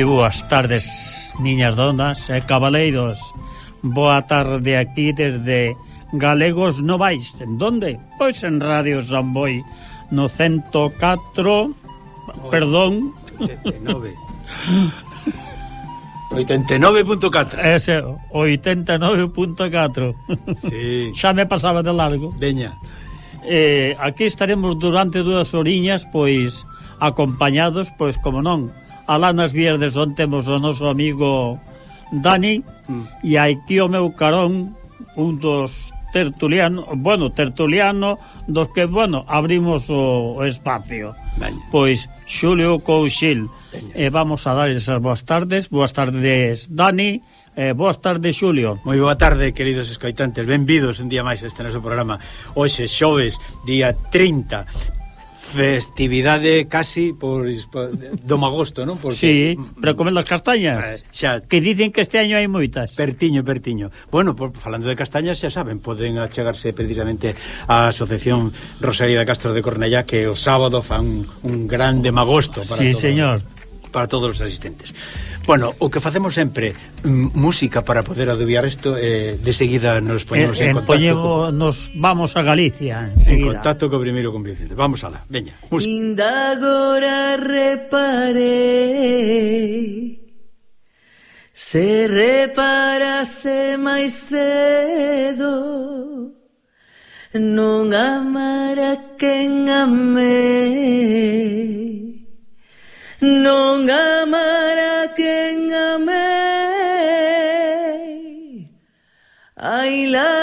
Moi boas tardes, niñas donas e cabaleiros. Boa tarde aquí desde Galegos Novais. En donde? Pois en Radio Samboy, no 104... Perdón... 89. 89.4 Ese, 89.4 sí. Xa me pasaba de largo Veña eh, Aquí estaremos durante dúas horiñas Pois acompañados, pois como non alá nas vías de son temos o noso amigo Dani mm. e aquí o meu carón un dos tertuliano, bueno, tertuliano dos que, bueno, abrimos o, o espacio. Vale. Pois Xulio Couchil. Veña. E vamos a dar esas boas tardes, boas tardes Dani, e boas tardes Xulio. Moi boa tarde, queridos escoitantes. Benvidos un día máis a este noso programa. Hoxe xoves, día 30, festividade casi por, por do magosto, non? Porque, sí, para comer las castañas. Eh, xa, que dicen que este año hai moitas. Pertiño, pertiño. Bueno, por, falando de castañas, xa saben, poden achegarse precisamente á Asociación Rosalía de Castro de Cornellá que o sábado fan un grande magosto para Sí, todo, señor. Para todos os asistentes. Bueno, o que facemos sempre mm, música para poder adubiar isto eh, de seguida nos ponemos eh, en, en contacto. Poñemos, co... nos vamos a Galicia en, en contacto co primeiro con Vicente. Vamos alá, veña. Música. Inda agora reparei Se reparase máis cedo Non amara quen amei non amará quen amei. Ai, la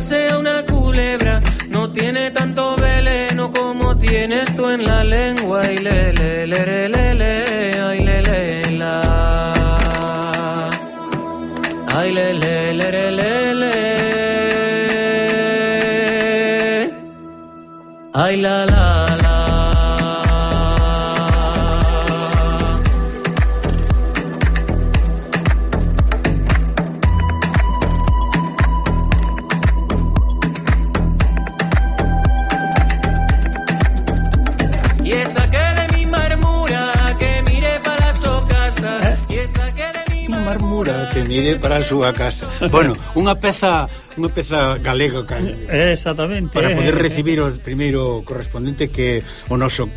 espada se pasea una culebra. No tiene tanto veneno como tienes tú en la lengua. Y le le le le le ay le le la. Ay le le le le le. Ay la la que mire para a súa casa. Bueno, unha peza unha peza galega ca- exactamente. para poder recibir o primeiro correspondente que o noso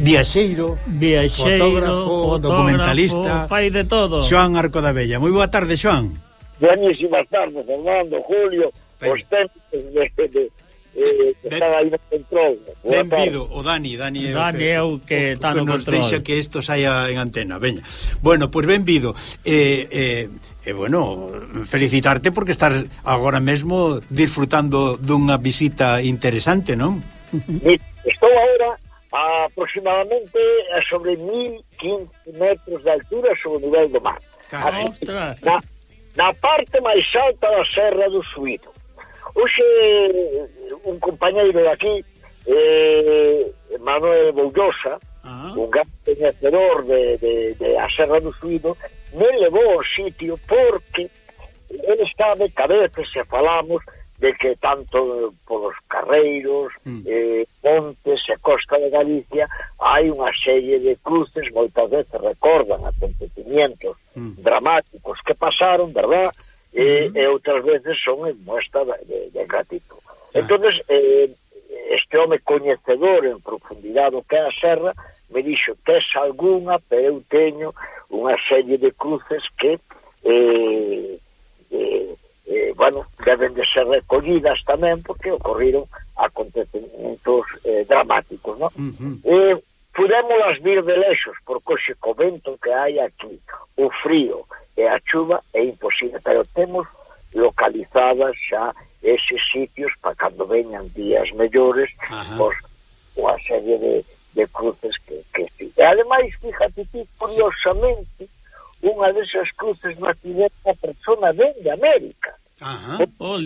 Viaxeiro, Viaxeiro fotógrafo, fotógrafo, documentalista Fai de todo. Xoan Arco da Bella, moi boa tarde Xoan Buenísimas tardes Fernando, Julio Os técnicos de, de, eh, que ben, están aí no control. Benvido, o Dani, Dani é o Dani que, é o que está no control. Nos deixa que isto saia en antena, veña. Bueno, pois pues benvido. Eh, eh, eh, bueno, felicitarte porque estás agora mesmo disfrutando dunha visita interesante, non? Estou agora a aproximadamente a sobre 1.500 metros de altura sobre o nivel do mar. Caray, na, na parte máis alta da Serra do Suído. Hoxe un compañeiro de aquí, eh, Manuel Boullosa, ah. un gran coñecedor de, de, de a Serra do Suíno, me levou ao sitio porque ele sabe que a veces se falamos de que tanto polos carreiros, mm. eh, montes e costa de Galicia hai unha serie de cruces moitas veces recordan acontecimientos mm. dramáticos que pasaron, verdad? e, e outras veces son en muestra de, de gratitud. Ah. entonces eh, este home coñecedor en profundidade do que é a serra me dixo, tes alguna, pero eu teño unha serie de cruces que eh, eh, eh, bueno, deben de ser recollidas tamén porque ocorriron acontecimentos eh, dramáticos, No? Uh -huh. eh, Pudémolas vir de lexos, porque o vento que hai aquí, o frío, e a chuva é imposible, pero temos localizadas xa eses sitios para cando veñan días mellores pois, a serie de, de cruces que, que sí. e ademais, fíjate ti, curiosamente unha desas cruces na tivera a persona ven de América Ajá. Porque, oh,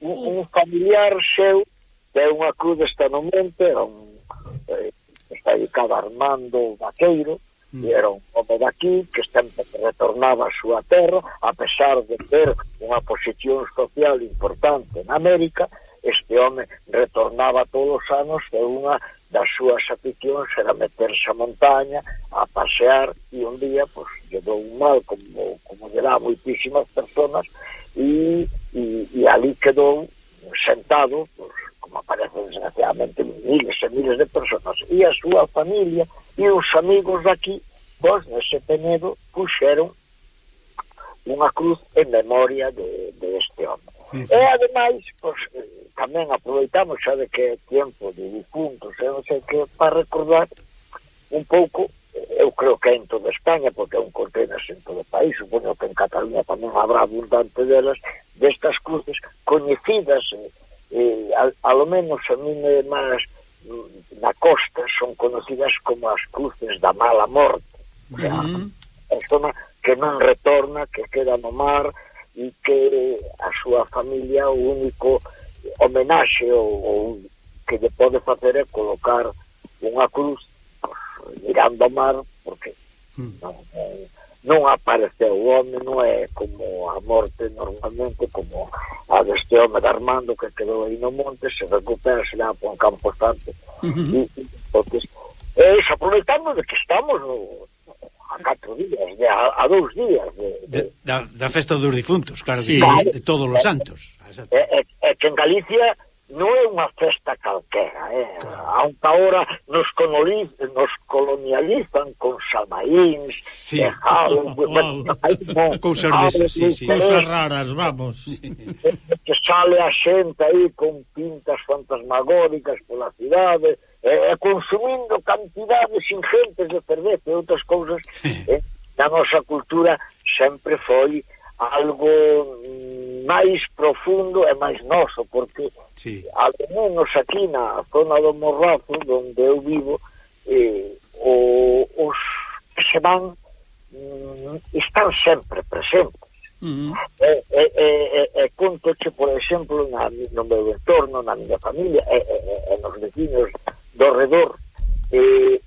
un, un familiar seu de unha cruz desta no monte un, eh, está dedicado a Armando Vaqueiro mm. era un home daqui que sempre retornaba a súa terra a pesar de ter unha posición social importante na América este home retornaba todos os anos e unha das súas aficións era meterse a montaña a pasear e un día pues, lle dou un mal como, como lle dá a moitísimas personas e, e, e ali quedou sentado pues, como aparece desgraciadamente miles e miles de personas e a súa familia e os amigos daqui Pois, Bosnos e Penedo puxeron unha cruz en memoria de, de este home. Sí, sí. E ademais, pois, eh, tamén aproveitamos xa de que é tempo de difuntos, e non sei que, para recordar un pouco, eu creo que en toda España, porque é un contenas en todo o país, supoño que en Cataluña tamén habrá abundante delas, destas cruces coñecidas, eh, eh, a lo menos a mí me máis mm, na costa son conocidas como as cruces da mala morte O sea, uh -huh. zona que non retorna, que queda no mar e que a súa familia o único homenaxe ou, ou que lle pode facer é colocar unha cruz pues, mirando ao mar porque mm. non, non apareceu o home non é como a morte normalmente como a deste home de Armando que quedou aí no monte se recupera se dá por un campo estante mm -hmm. e, e, entonces, e, aproveitando de que estamos no, a catro días, de, a, a dous días de, de... de da, da festa dos difuntos, claro que sí, sí de todos os santos. É, é, é que en Galicia non é unha festa calquera, eh? Claro. Aunque ahora nos, coloniz, nos colonializan con xamaíns, sí. e jalo, oh, oh. cousas desas, sí, sí. cousas eh. raras, vamos. Sí. Que sale a xente aí con pintas fantasmagóricas pola cidade, eh, consumindo cantidades ingentes de cerveza e outras cousas eh, na nosa cultura sempre foi algo mm, máis profundo e máis noso porque sí. al menos aquí na zona do Morrazo onde eu vivo eh, o, os que se van mm, están sempre presentes Uh -huh. e, e, e, e conto che por exemplo, na, no meu entorno, na miña familia e, e, e nos vecinos do redor eh,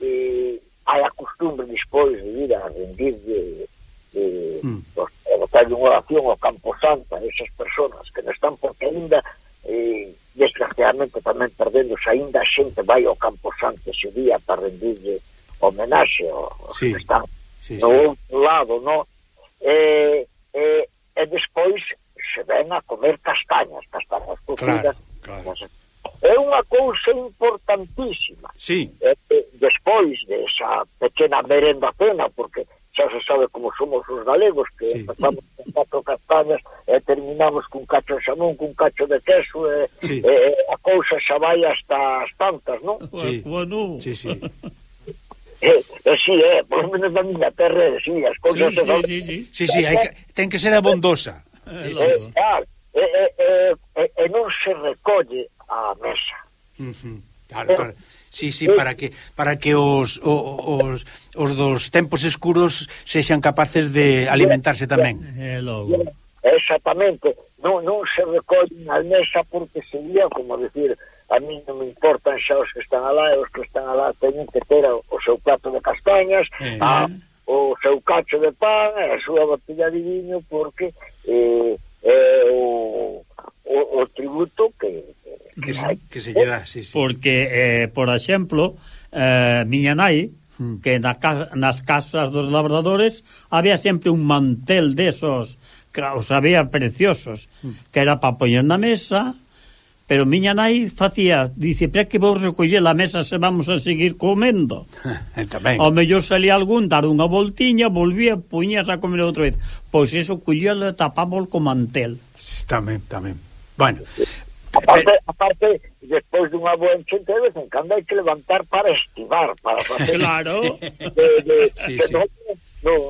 eh, hai a costumbre despois de ir a rendir de, de, mm. pues, pois, a botar unha oración ao Campo Santa esas personas que non están porque ainda eh, desgraciadamente tamén perdéndose ainda a xente vai ao Campo Santo ese día para rendirle homenaxe aos sí. que están sí, no sí. outro lado no? e, e, e despois se ven a comer castañas castañas cocidas claro, claro é unha cousa importantísima. Sí. E, e, despois esa pequena merenda cena, porque xa se sabe como somos os galegos, que sí. empezamos con catro castañas e terminamos cun cacho de xamón, cun cacho de queso, e, sí. e, e a cousa xa vai hasta as tantas, non? Sí, bueno. sí, sí. Eh, eh, sí, eh, por lo menos na miña terra, sí, as cousas... Sí, sí, sí, sí. sí, sí hai que, ten que ser abondosa. Sí, eh, sí, sí. Eh, eh, eh, eh, non se recolle a mesa. Uh. Claro, claro. Sí, sí, para que para que os, os, os dos tempos escuros sexan capaces de alimentarse tamén. Eh, logo. Exactamente. Non, non se recollen a mesa porque sería como decir a mí non me importan xa os que están alá e os que están alá teñen que ter o, o seu plato de castañas eh. a, o seu cacho de pan e a súa botella de viño porque eh, é eh, o, o, o tributo que, que se, que se lle dá, sí, sí. Porque, eh, por exemplo, eh, miña nai, hmm. que na casa, nas casas dos labradores había sempre un mantel desos que os había preciosos, hmm. que era para poñer na mesa, pero miña nai facía, dice, pero que vou recoller a mesa se vamos a seguir comendo? Eh, tamén. Ao mellor salía algún, dar unha voltiña, volvía, puñas a comer outra vez. Pois iso collía e tapábol co mantel. Tamén, tamén. Bueno, Aparte, aparte despois dunha boa enchente de vez en cando hai que levantar para estivar, para facer... Claro. De, de, sí, que sí. Non, non,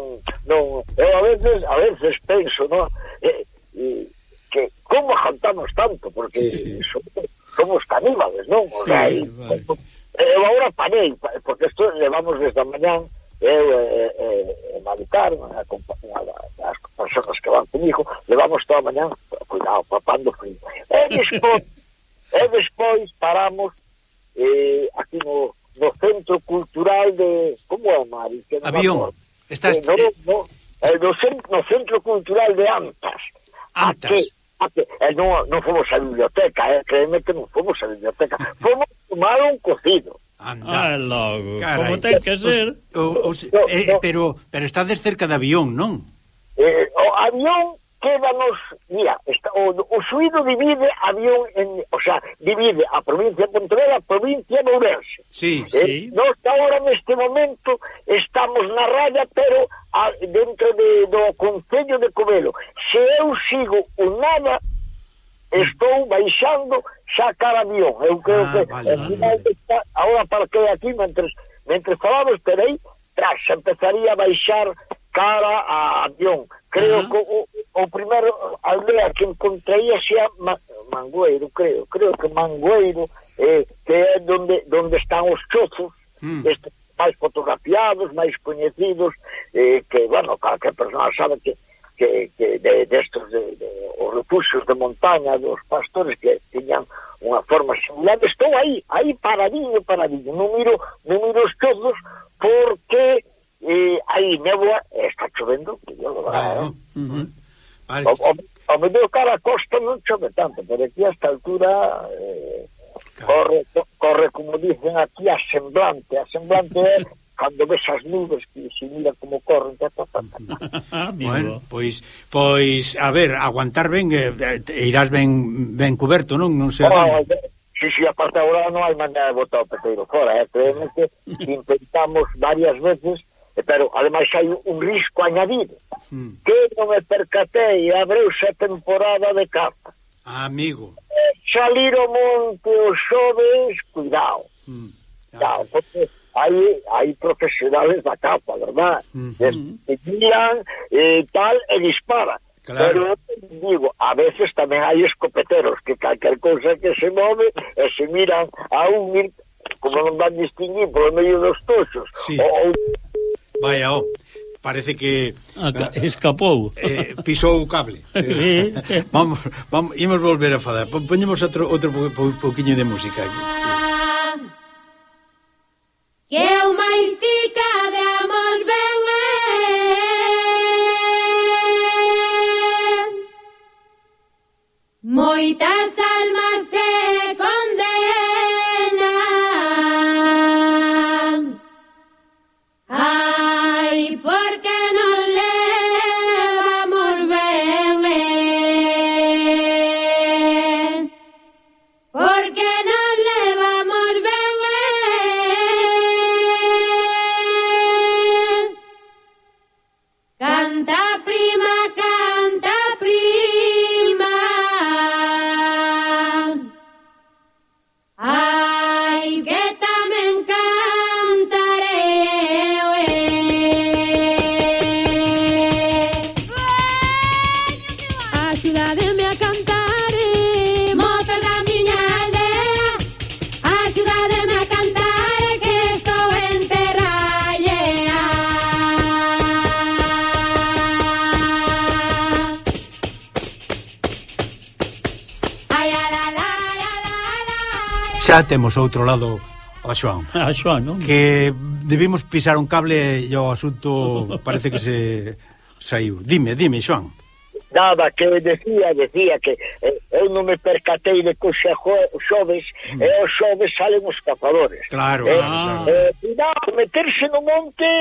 non, eu a veces, a veces penso, no, Eh, eh, que como jantamos tanto, porque sí, sí. somos, somos caníbales, non? O sea, sí, sea, vale. Eu agora panei, porque isto levamos desde a mañán eu e, e, e Maricar, unha, personas que van comigo, levamos toda a mañá, cuidado, papando frío. E eh, despois, e eh, despois paramos eh, aquí no, no Centro Cultural de... Como é, Mari? Que no Avión. Estás... Eh, no, no, eh, no, centro, no Centro Cultural de Antas. Antas. Aquí, que, Eh, non, non fomos a biblioteca, eh, créeme que non fomos a biblioteca. Fomos tomar un cocido. Anda. Ah, logo. Carai. Como ten que ser. O, o, no, eh, no. Pero, pero estades cerca de avión, non? eh, o avión quédanos, mira, está, o, o suído divide avión, en, o sea, divide a provincia de Pontevedra, a provincia de Ourense. Sí, eh, sí. Nós ahora neste momento estamos na raya, pero a, dentro de, do Concello de Covelo. Se eu sigo o nada, estou baixando xa cara avión. Eu creo ah, que vale, vale, final, vale. Está, ahora parquei aquí, mentre, mentre falamos, pero aí, tras, empezaría a baixar cara a Avión. Creo uh -huh. que o, o primeiro aldea que encontrei xa Ma, Mangueiro, creo, creo que Mangueiro, eh, que é donde, donde están os chozos, mm. este, máis fotografiados, máis coñecidos, eh, que, bueno, calquer persona sabe que que, que de, destos de, de, os refugios de montaña dos pastores que tiñan unha forma similar, estou aí, aí paradinho, paradinho, non miro, non miro os chozos porque e hai néboa e está chovendo que yo lo ah, eh. uh -huh. vale. o, o, o mellor cara a costa non chove tanto pero aquí a esta altura eh, corre, corre como dicen aquí a semblante a semblante é cando ves as nubes que se mira como corren ta, ta, ta, ta. bueno, pois pois a ver, aguantar ben eh, eh irás ben ben cuberto, non? Non se oh, eh, Si, si, aparte agora non hai maneira de botar o peteiro fora, eh? creemos que intentamos varias veces Eh, pero ademais hai un risco añadido mm. que non me percatei abreuse a temporada de capa eh, hmm. ah, amigo saliron monte os xoves cuidado mm. cuidado porque hai, hai profesionales da capa verdad mm -hmm. que tiran eh, tal e disparan Claro. Pero digo, a veces tamén hai escopeteros que calquer cousa que se move e se miran a un como non van distinguir polo medio dos toxos sí. ou Vaya, oh, Parece que Aca, escapou. Eh, pisou o cable. Eh, sí. vamos, vamos imos volver a falar. Poñemos outro outro po, po, poquiño de música aquí. Que eu máis ti cadramos ben eh? Moitas xa temos outro lado a Xoan. A Xoan, non? Que debimos pisar un cable e o asunto parece que se saiu. Dime, dime, Xoan. Nada, que decía, decía que eh, eu non me percatei de cousa xoves, mm. e os xoves salen os cazadores. Claro. Eh, claro. eh, cuidado, meterse no monte,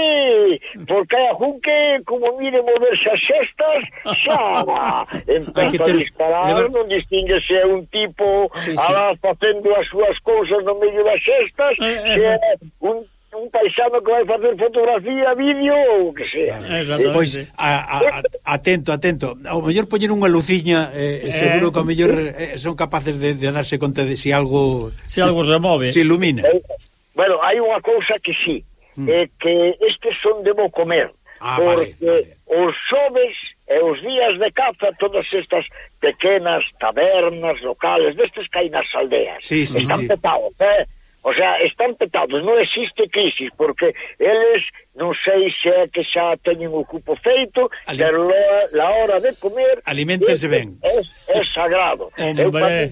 porque hai algún que, como mire moverse as cestas, xa empeza ter... a disparar, Leva... non distingue se é un tipo sí, sí. a facendo as súas cousas no medio das cestas, eh, eh, se é un un paisano que vai facer fotografía, vídeo ou que sea. Claro. Eh, eh, pois, a, a, atento, atento. Ao mellor poñer unha luciña, eh, eh, seguro que ao mellor eh, son capaces de, de darse conta de si algo... Si algo se move. Se ilumina. Eh, bueno, hai unha cousa que sí, mm. eh, que estes son de bo comer. Ah, porque vale, vale. os xoves e os días de caza todas estas pequenas tabernas locales destes que hai nas aldeas. Sí, sí, están sí. petados, eh? O sea, están petados, non existe crisis, porque eles non sei se é que xa teñen o cupo feito, Alim... pero la hora de comer... Alimentense ben. É, é sagrado. Hombre... Eu pa min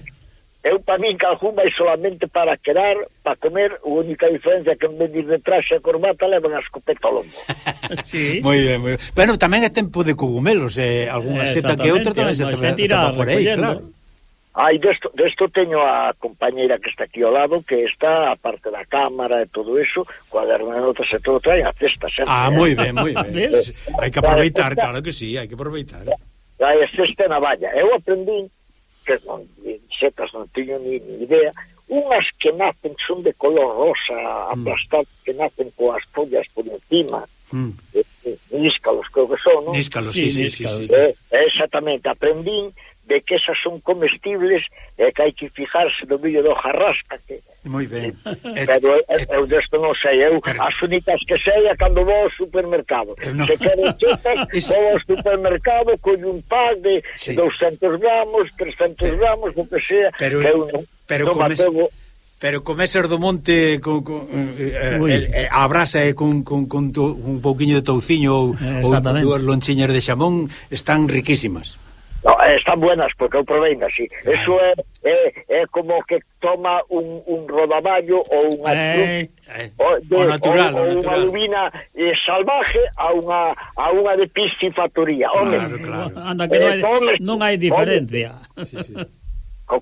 eu pa mí calcún vai solamente para quedar, para comer, a única diferencia que en vez de ir de traxe a corbata levan a escopeta ao lombo. sí. Moi ben, moi ben. Bueno, tamén é tempo de cogumelos, eh, alguna seta que outra tamén se tapa, tapa por aí, claro. Ai, desto, desto teño a compañeira que está aquí ao lado, que está a parte da cámara e todo iso, notas e todo, trae a cesta sempre. Ah, moi ben, moi ben. hai que aproveitar, claro que sí, hai que aproveitar. Trae a cesta na valla. Eu aprendín que non, setas non teño ni, ni idea, unhas que nacen son de color rosa, mm. aplastadas, mm. que nacen coas follas por encima, mm. Eh, eh, níscalos creo que son, non? Níscalos, sí, sí, sí, níscalos, sí, sí, sí. Eh, exactamente, aprendín de que esas son comestibles e que hai que fijarse no vídeo do jarrasca que Moi ben. Pero e, eu desto non sei, eu pero, as únicas que sei é cando vou ao supermercado. No. Se quero chupas, es... vou ao supermercado con un pack de sí. 200 gramos, 300 pero, gramos, o que sea, pero, que eu non, pero non comes... atrevo pero comeses do monte con, con, eh, eh el, eh, a brasa e eh, con, con, con to, un pouquiño de touciño ou, ou dúas lonchiñas de xamón están riquísimas. No, están buenas porque eu provei así. Claro. Eso é, é, é como que toma un, un rodaballo ou unha eh, eh, o, de, o natural, o natural. unha lubina eh, salvaje a unha a unha de piscifactoría. Home, claro, claro. anda que eh, non hai, non hai diferencia. Sí, sí, sí.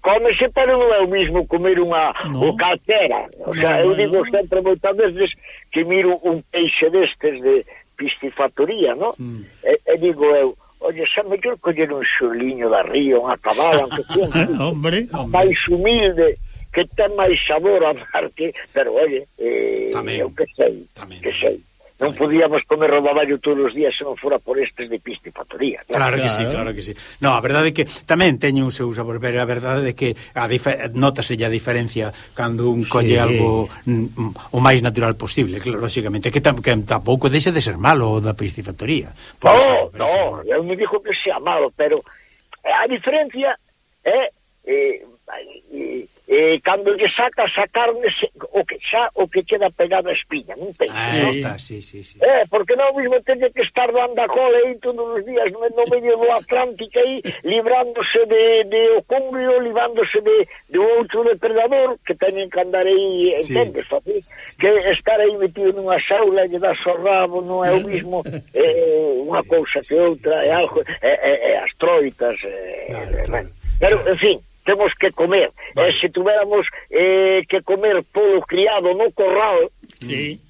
Comese, pero non é o mismo comer unha no. o calquera. O sea, no, eu digo no. sempre moitas veces que miro un peixe destes de piscifactoría, no? Mm. E, e digo eu, Oye, xa mellor coller un xurliño da río, unha cabala, aunque sea un hombre, hombre. máis humilde, que ten máis sabor a parte, pero, oye, eh, Tamén. eu que sei, Tamén. que sei non podíamos comer rodaballo todos os días se non fora por estes de piscifactoría. Claro, claro que sí, claro que sí. No, a verdade é que tamén teño o seu sabor, pero a verdade é que a notase a diferencia cando un colle sí. algo mm, o máis natural posible, claro, lógicamente, que, tam que tampouco deixa de ser malo o da piscifactoría. No, eso, no, eso... eu me digo que sea malo, pero eh, a diferencia é... Eh, eh, eh, cando lle saca a carne se, o que xa o que queda pegada a espiña, non ten. Ah, non? está, sí, sí, sí. Eh, porque non mismo teñe que estar dando a cola aí todos os días no, no medio do Atlántico aí, librándose de, de o ocumbrio, librándose de, de outro depredador que teñen que andar aí, sí. entendes, así? Sí. que estar aí metido nunha xaula e dar so rabo, non é o mismo sí. eh, unha cousa que outra, sí, sí, é algo, é, é, é as troitas, eh, claro, claro, claro. Pero, en fin, temos que comer. Vale. E se tuviéramos eh, que comer polo criado no corral, sí.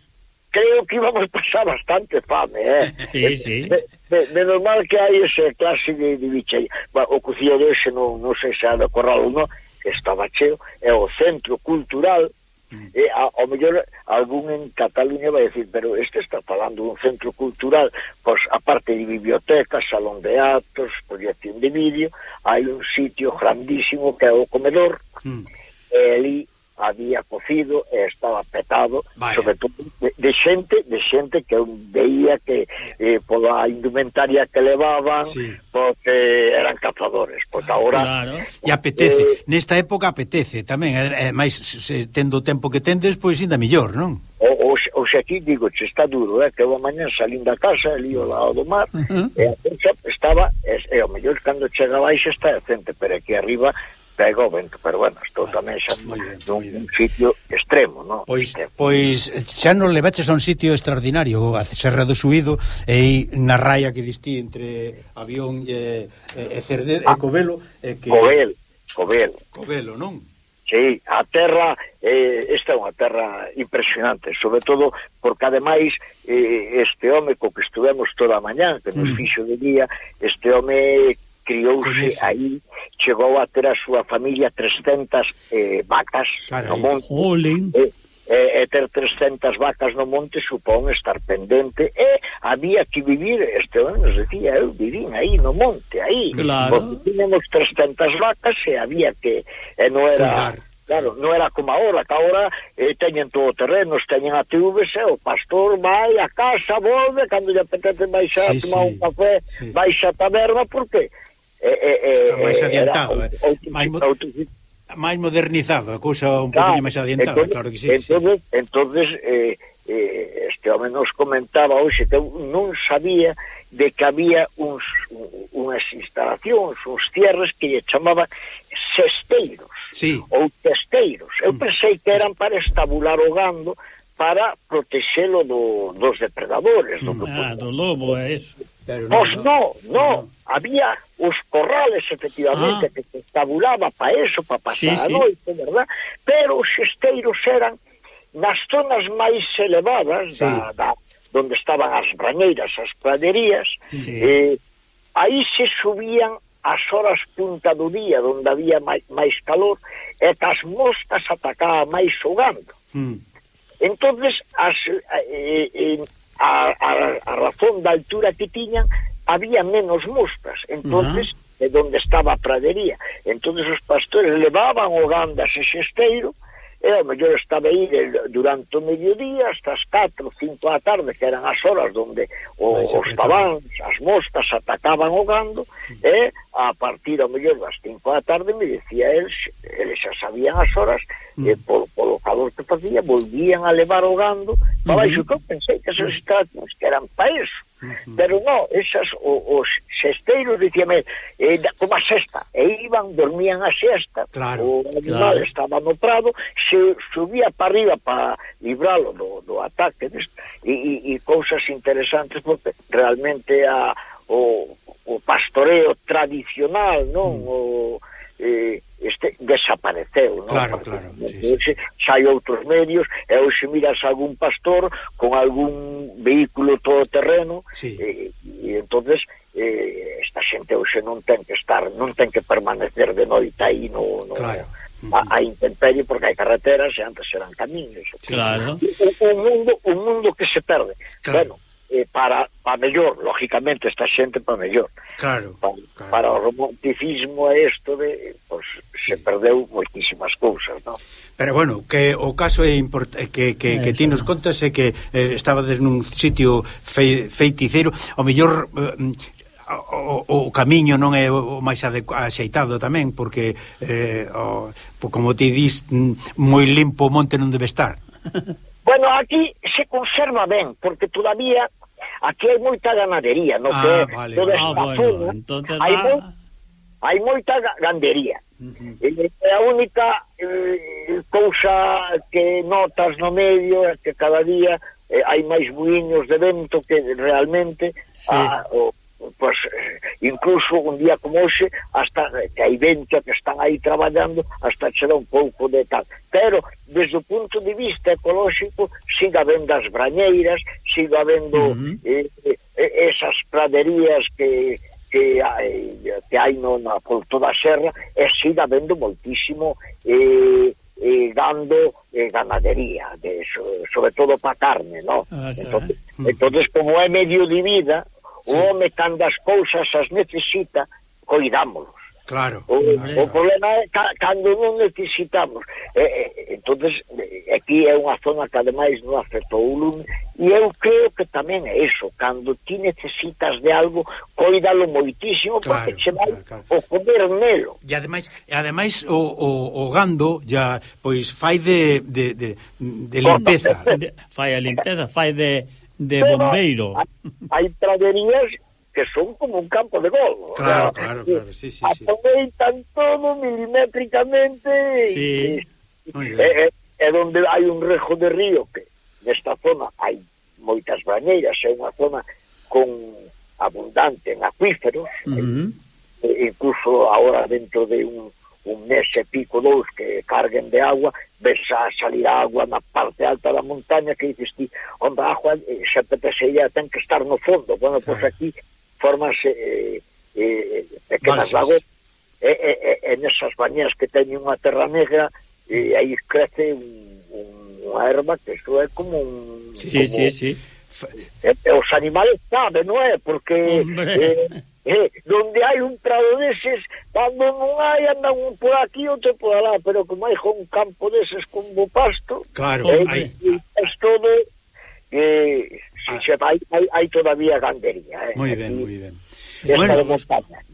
creo que íbamos a pasar bastante fame, eh? Sí, eh, sí. De, de, menos mal que hai ese clase de, de bicheira. O cocido de ese non, non sei se é do corral ou non, estaba cheo, é o centro cultural e a, ao mellor algún en Cataluña vai decir pero este está falando dun centro cultural pois a parte de biblioteca, salón de actos, proyección de vídeo hai un sitio grandísimo que é o comedor. Mm. e ali había cocido e estaba petado, Vaya. sobre todo de, de xente, de xente que eu veía que eh, pola indumentaria que levaban, sí. porque eran cazadores, porque agora claro. e apetece, eh, nesta época apetece tamén, eh, eh máis se, tendo o tempo que tendes, pois ainda mellor, non? O, o, o aquí digo, che está duro, eh, que eu mañan salín da casa, ali ao lado do mar, uh -huh. e a estaba, e, e o mellor cando chegaba aí xa está decente, pero aquí arriba pega o vento, pero bueno, estou ah, tamén xa dun bien. sitio extremo, non? Pois, extremo. pois xa non levaches a un sitio extraordinario, a Serra do Suído, e na raia que distí entre avión e, e, e, Cerde, ah, e Covelo, e que... Cobel, Cobel. Cobelo, non? Sí, a terra, eh, esta é unha terra impresionante, sobre todo porque ademais eh, este home co que estuvemos toda a mañán, que nos mm. fixo de día, este home criouse aí, chegou a ter a súa familia 300 eh, vacas Carai, no monte. Jolín. Eh, e, e ter 300 vacas no monte supón estar pendente e había que vivir, este nos decía eu vivín aí no monte, aí claro. porque tínhamos 300 vacas e había que, e non era Cuidar. Claro, non era como agora, que agora eh, teñen todo o terreno, teñen a TVC, o pastor vai a casa, volve, cando lle apetece baixa sí, a tomar sí, un café, sí. baixa a taberna, porque eh, eh, está máis adiantado, era, eh. máis, mo máis modernizado, a cousa un claro, poquinho máis adiantada, entonces, claro que sí. Entonces, sí. entonces eh, eh, este home nos comentaba hoxe que non sabía de que había uns, unhas instalacións, uns cierres que lle chamaban cesteiros sí. ou testeiros. Eu mm. pensei que eran para estabular o gando para protexelo do, dos depredadores. Do, mm. ah, do lobo, é eso. Pero pois non, no, no. no había os corrales, efectivamente, ah. que se estabulaba para eso, para pasar sí, sí. a noite, verdad? Pero os esteiros eran nas zonas máis elevadas sí. da, da, donde estaban as rañeiras, as praderías, sí. eh, aí se subían as horas punta do día, onde había máis, máis calor, e que as moscas atacaban máis o gando. Mm. Entonces, as, eh, eh, a, a, a razón da altura que tiñan había menos moscas, entonces uh -huh. de donde estaba a pradería. Entonces os pastores levaban o gando a ese xesteiro, e ao mellor estaba aí de, durante o mediodía hasta as 4, 5 da tarde, que eran as horas onde o, os tabáns, as moscas atacaban o gando, mm. e a partir ao mellor das 5 da tarde me decía el, eles xa sabían as horas, mm. e polo, polo calor que facía, volvían a levar o gando para baixo, que eu pensei que esas tratos que eran para eso, Pero no, esas, o, os sesteiros dicíame, eh, como a sexta, e iban, dormían a sexta, claro, o animal claro. estaba no prado, se subía para arriba para libralo do, do ataque, des, e, e, e cousas interesantes, porque realmente a, o, o pastoreo tradicional, non? Mm. O, eh, este desapareceu, non? Claro, claro. Sí, sí. Xa hai outros medios, e hoxe miras algún pastor con algún vehículo todoterreno, sí. e, e entonces eh, esta xente hoxe non ten que estar, non ten que permanecer de noite aí no, no claro. a, a intemperie porque hai carreteras e antes eran camiños. Claro. Un, un mundo un mundo que se perde. Claro. Bueno, eh, para para mellor, lógicamente esta xente para mellor. Claro. Para, claro. para o romanticismo e isto de pues, sí. se perdeu moitísimas cousas, non? Pero bueno, que o caso é importante eh, que, que, que ti nos contas é que eh, estabades nun sitio fe, feiticeiro, o mellor eh, o, o camiño non é o máis axeitado tamén porque eh, o, como ti dis moi limpo o monte non debe estar Bueno, aquí se conserva ben porque todavía Aquí hai moita ganadería, ah, ah, no ah, que vale, toda ah, bueno, zona, entonces hai, va... moi, hai moita gandería. Uh -huh. A única eh, cousa que notas no medio é que cada día eh, hai máis buiños de vento que realmente sí. a, o, pues, eh, incluso un día como hoxe hasta que hai venta que están aí traballando hasta che dá un pouco de tal pero desde o punto de vista ecolóxico siga habendo as brañeiras siga vendo uh eh, -huh. eh, eh, esas praderías que que hai, que hai no, na, por toda a serra e siga vendo moltísimo eh, eh, gando eh, ganadería, de, sobre todo para carne, ¿no? Ah, entonces, eh. mm. entonces, como é medio de vida, O home, cando as cousas as necesita, coidámolos Claro. O, claro. o problema é ca, cando non necesitamos. E, e, entonces aquí é unha zona que ademais non afectou o lume e eu creo que tamén é eso. Cando ti necesitas de algo, coídalo moitísimo claro, porque se vai claro, claro. o comer nelo. E ademais, ademais o, o, o gando ya pois fai de, de, de, de limpeza. fai a limpeza, fai de de Pero bombeiro. Hai praderías que son como un campo de gol. Claro, o sea, claro, claro, sí, sí, sí. Aproveitan todo milimétricamente. Sí. E, e, e donde hai un rejo de río que nesta zona hai moitas bañeiras, é unha zona con abundante en acuíferos, uh -huh. e, incluso agora dentro de un un mes e pico, dous, que carguen de agua, ves a salir agua na parte alta da montaña que dices ti, onda a agua eh, te apetecería, ten que estar no fondo. Bueno, claro. pois aquí formanse eh, eh, pequenas lagos e, e, e, en esas bañas que teñen unha terra negra e aí crece un, un, unha erva que isto é como un... Sí, como, sí, sí. E, e os animales saben, non é? Porque... Hombre. Eh, eh, donde hai un prado deses, cando non hai andan un por aquí outro por alá, pero como hai un campo deses con bo pasto, claro, eh, hai, es todo eh, si ah, se vai, hai, hai todavía gandería. Eh, moi ben, moi ben. Bueno,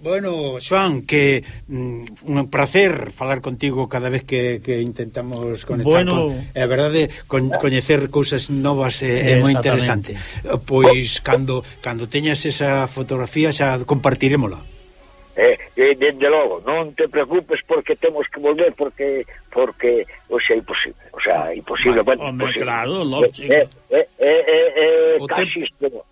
bueno, Joan, que mm, un placer falar contigo cada vez que, que intentamos conectar bueno. con, eh, é verdade, con, coñecer cousas novas eh, é moi interesante. Eh, pois cando cando teñas esa fotografía xa compartirémola. Eh, eh, dende logo, non te preocupes porque temos que volver porque porque o sea, imposible, o sea, imposible, bueno, Hombre, imposible. claro, eh, lógico. Eh, eh, eh, eh, eh, o, tem,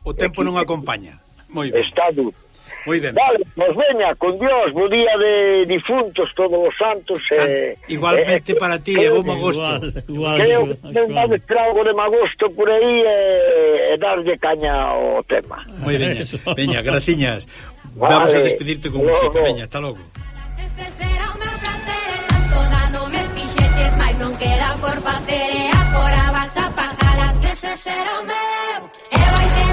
o tempo non acompaña. Moi ben. Está duro Moi ben. Vale, pues veña, con Dios, bo día de difuntos todos os santos. Ah, eh, Igualmente eh, para ti, e eh, bom agosto. Igual, igual, creo que un mal trago de magosto por aí e eh, eh darlle caña ao tema. Moi veña, veña, graciñas. Vale, Vamos a despedirte con logo. música, veña, hasta logo. non queda por facer e agora vas a pajalas, ese será o meu. E vai ter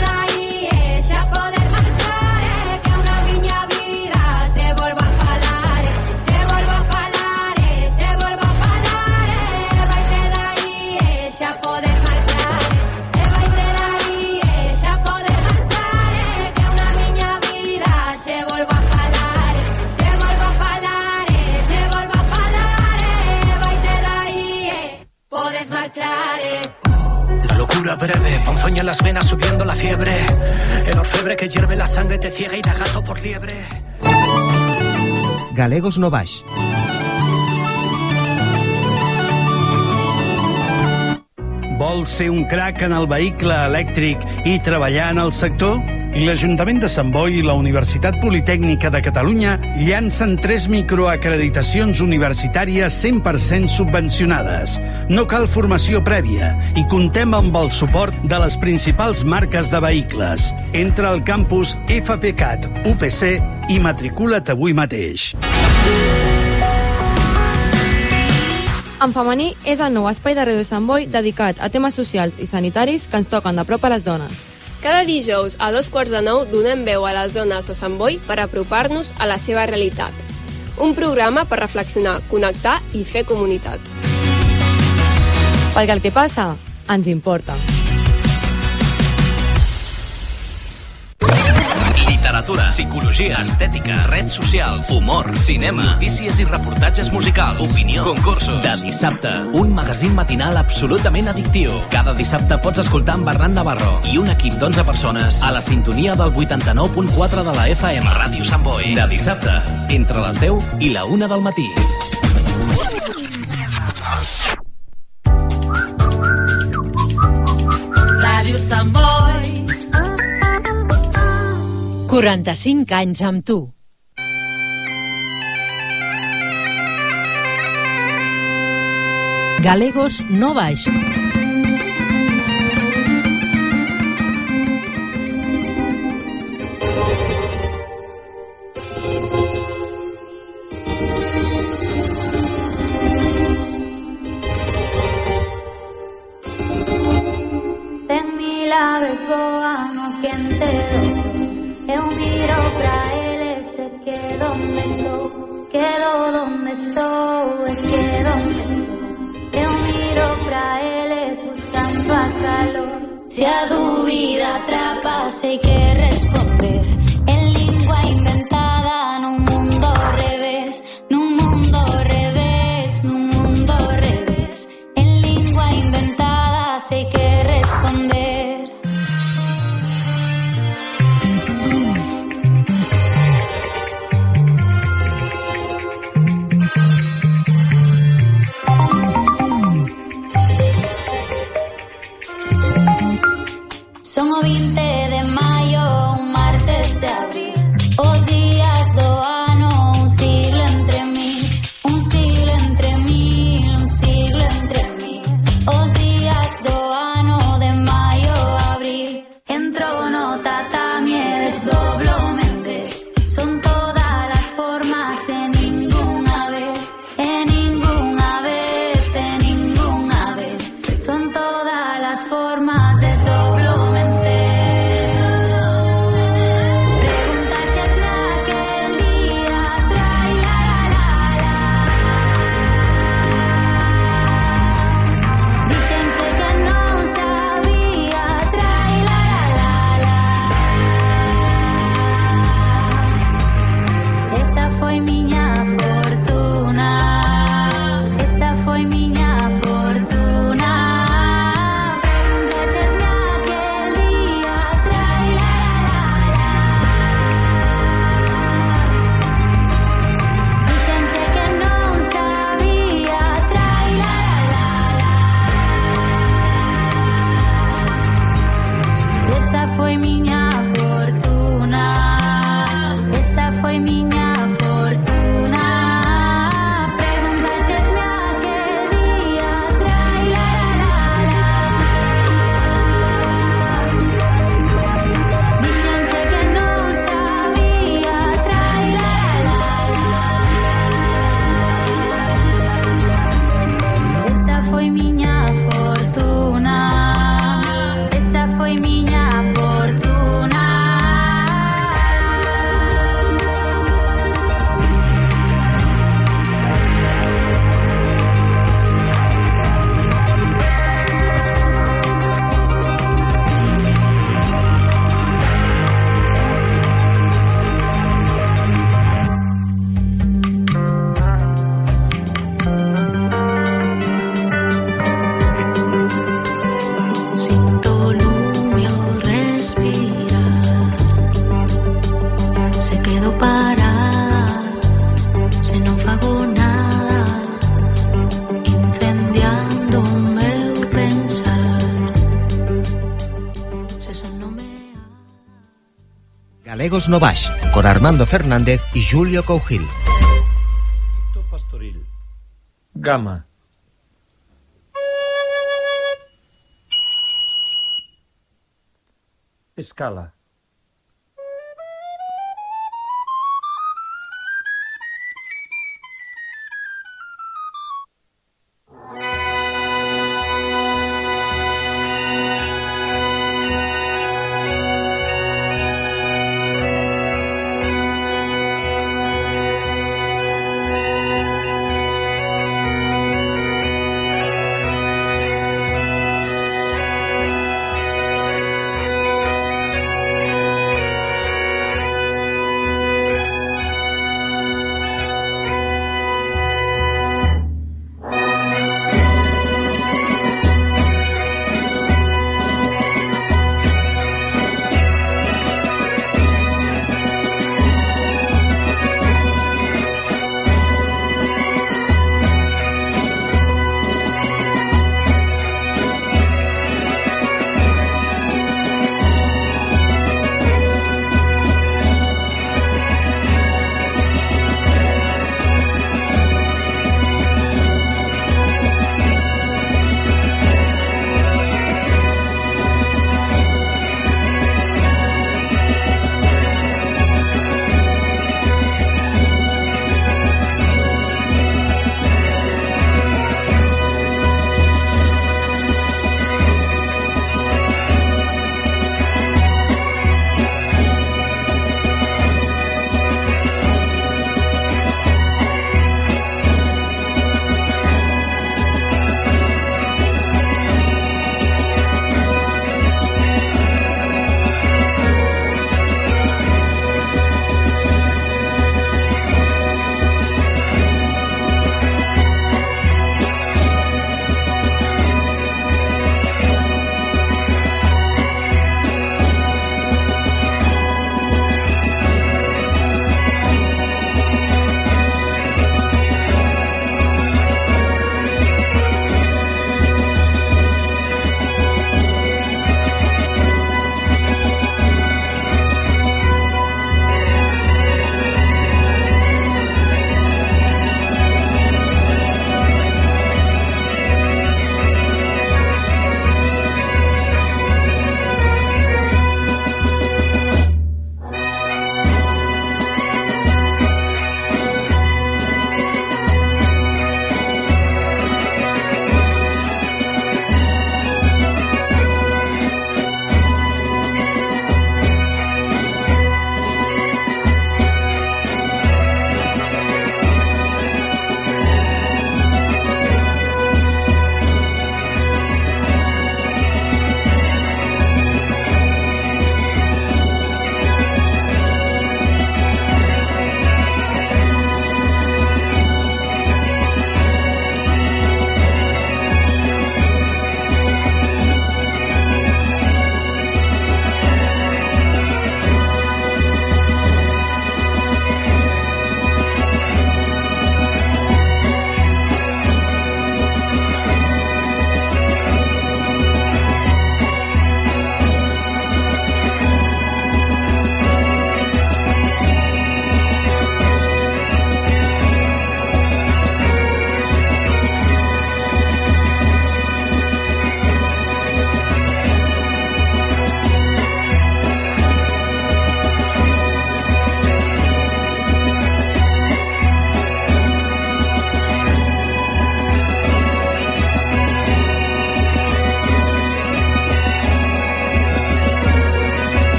Breve, ponzoña en las venas subiendo la fiebre. El orfebre que hierve la sangre te ciega y da gato por liebre. Galegos no Vol ser un crac en el vehicle elèctric i treballar en el sector? L'Ajuntament de Sant Boi i la Universitat Politècnica de Catalunya llancen tres microacreditacions universitàries 100% subvencionades. No cal formació prèvia i contem amb el suport de les principals marques de vehicles. Entra al campus FPCAT UPC i matricula't avui mateix. En femení és el nou espai de Ràdio Sant Boi dedicat a temes socials i sanitaris que ens toquen de prop a les dones. Cada dijous a dos quarts de nou donem veu a les zones de Sant Boi per apropar-nos a la seva realitat. Un programa per reflexionar, connectar i fer comunitat. Perquè el que passa ens importa. Literatura, psicologia, estètica, redes socials, humor, cinema, notícies i reportatges musicals, opinió, concursos. De dissabte, un magazín matinal absolutament addictiu. Cada dissabte pots escoltar en Bernat Navarro i un equip d'11 persones a la sintonia del 89.4 de la FM. Ràdio Sant Boi. De dissabte, entre les 10 i la 1 del matí. 45 anys amb tu. Galegos no say get Galegos no Baix, con Armando Fernández y Julio Cougil. Pastoril. Gama. Escala.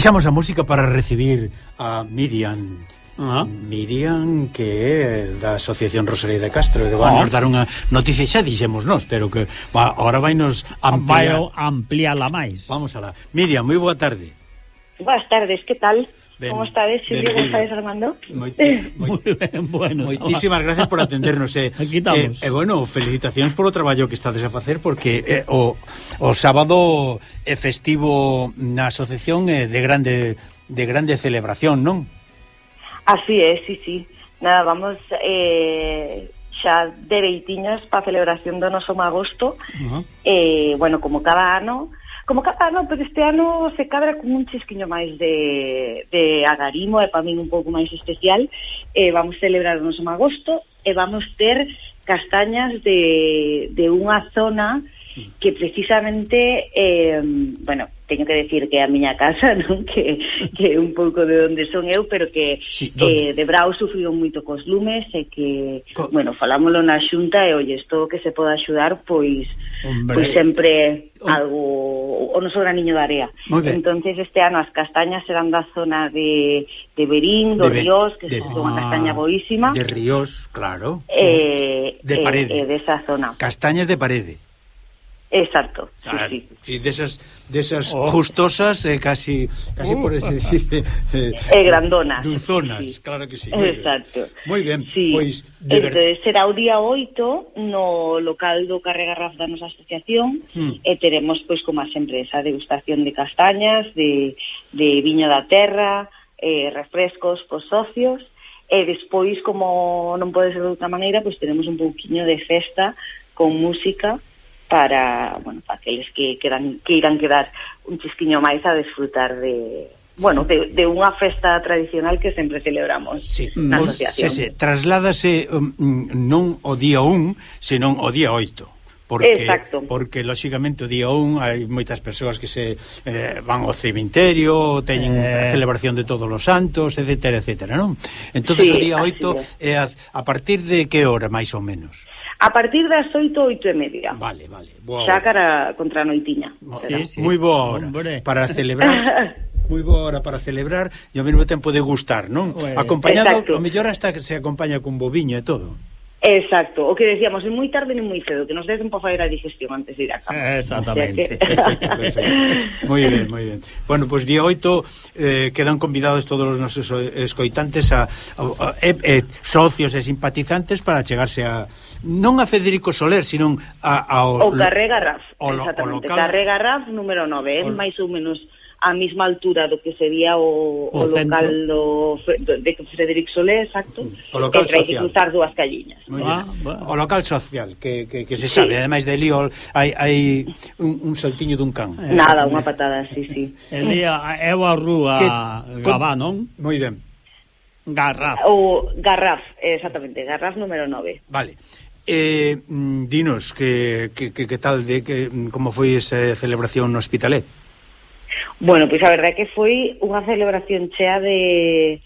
Baixamos a música para recibir a Miriam Ah. Miriam que é da Asociación Rosalía de Castro que vai ah. nos dar unha noticia xa dixemos nós pero que va, ahora vai nos ampliar vai ampliarla máis vamos alá Miriam, moi boa tarde Boas tardes, que tal? Ben, Como estades, Silvio González Armando? Moi, moi, bueno, moitísimas gracias por atendernos. Eh. Aquí estamos. E eh, eh, bueno, felicitacións polo traballo que estades a facer, porque eh, o, o sábado é festivo na asociación eh, de grande de grande celebración, non? Así é, sí, sí. Nada, vamos... Eh xa de para pa celebración do noso magosto uh -huh. eh, bueno, como cada ano Como cada ano, pero pois este ano se cadra con un chisquiño máis de, de agarimo, e para min un pouco máis especial. Eh, vamos celebrar o noso agosto e vamos ter castañas de, de unha zona que precisamente, eh, bueno, teño que decir que é a miña casa, non que, que é un pouco de onde son eu, pero que sí, eh, de Brau sufriu moito cos lumes e que, Co... bueno, falámoslo na xunta e, oye, isto que se poda axudar, pois, pois Hombre. pois sempre algo o noso graniño de area. Entonces este ano as castañas serán da zona de, de Berín, do de, Ríos, que é unha castaña boísima. De Ríos, claro. Eh, eh de eh, parede. Eh, de esa zona. Castañas de parede. Exacto, sí, ah, sí. sí. desas desas oh. justosas e eh, casi casi uh. por oh. decir eh, eh, grandonas. Dulzonas, sí. claro que sí. Exacto. Moi ben. Sí. Pois de ver... Entonces, será o día 8 no local do Carrega Raf da nosa asociación hmm. e teremos pois como sempre esa degustación de castañas, de de viño da terra, eh, refrescos cos socios e despois como non pode ser de outra maneira, pois teremos un pouquiño de festa con música para, bueno, para aqueles que quedan, que irán quedar un chisquiño máis a desfrutar de, bueno, de, de unha festa tradicional que sempre celebramos sí. na Vos, asociación. Se, se, trasládase um, non o día 1, senón o día 8 porque Exacto. porque lóxicamente o día 1 hai moitas persoas que se eh, van ao cemiterio, teñen eh... celebración de todos os santos, etcétera, etcétera, non? Entonces sí, o día 8 é a, a partir de que hora máis ou menos? A partir das 8, 8 e media. Vale, vale. Boa Xa cara contra a noitiña. Sí, sí. Moi boa hora Hombre. para celebrar. moi boa hora para celebrar e ao mesmo tempo degustar, non? Bueno. Acompañado, Exacto. o mellor hasta que se acompaña con boviño e todo. Exacto, o que decíamos, é moi tarde nin moi cedo, que nos des un pouco a fazer a digestión antes de ir a cama. Eh, exactamente. O sea que... moi ben, moi ben. Bueno, pois pues, día 8 eh, quedan convidados todos os nosos escoitantes a, a, a, a, a, a socios e simpatizantes para chegarse a non a Federico Soler, sino a, ao... O Carré Garraf, o, exactamente, o local... Carré Garraf número 9, é o... máis ou menos a mesma altura do que sería o, o, o local do, do, de Frederic Solé, exacto, o local que social. cruzar dúas calliñas. Ah, bueno. O local social, que, que, que se sabe, sí. ademais de Lío, hai, hai un, un saltiño dun can. Nada, unha patada, sí, sí. Elía, é a rúa que, Gabá, non? Moi ben. Garraf. O Garraf, exactamente, Garraf número 9. Vale. Eh, dinos que, que, que, que tal de que mm, como foi esa celebración no Hospitalet. Bueno, pois pues a verdade é que foi unha celebración chea de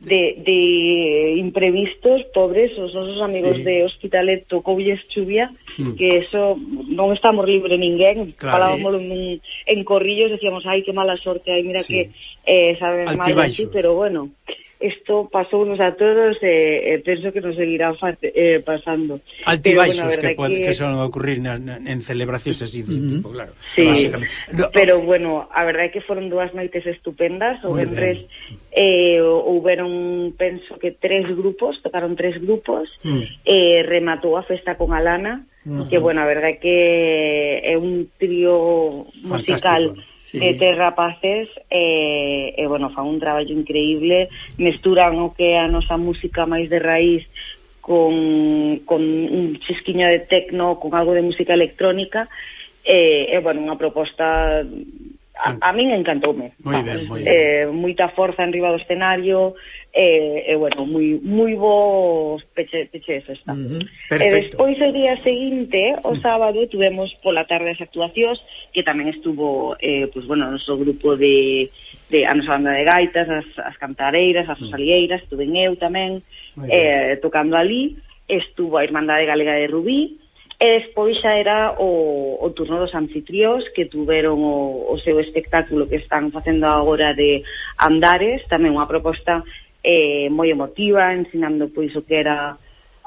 de, de imprevistos, pobres, os nosos amigos sí. de Hospitalet tocoulles chuvia, hmm. que eso non estamos libre ninguén, claro, falábamos eh. en, en corrillos, decíamos, ai, que mala sorte, ai, mira sí. que eh, sabes mal, así, pero bueno, Isto pasounos a todos e eh, penso que nos seguirá eh, pasando. Altibaixos pero, bueno, que, pode, que, que son ocurrir na, na, en celebracións así, uh -huh. tipo, claro. Sí, no, pero bueno, a verdade é que foron dúas noites estupendas, o vendres eh, houberon, penso que tres grupos, tocaron tres grupos, mm. eh, rematou a festa con Alana, Uh -huh. que, bueno, a verdade é que é un trío musical Fantástico sí. Eh, de ter rapaces e, e, bueno, fan un traballo increíble, mesturan o que é a nosa música máis de raíz con, con un chisquiño de tecno, con algo de música electrónica, e, e bueno, unha proposta a, a min encantoume. Moi ben, moi ben. Eh, moita forza en riba do escenario, e, e bueno, moi moi bos peche, peches esta. Uh eh, -huh. Perfecto. E despois o día seguinte, o mm. sábado, tuvemos pola tarde as actuacións que tamén estuvo eh, pues, bueno, o noso grupo de, de a nosa banda de gaitas, as, as cantareiras, as mm. osalgueiras, estuve eu tamén eh, tocando ali, estuvo a Irmandade Galega de Rubí, E despois xa era o, o turno dos anfitriós que tuveron o, o seu espectáculo que están facendo agora de Andares, tamén unha proposta eh, moi emotiva, ensinando pois o que era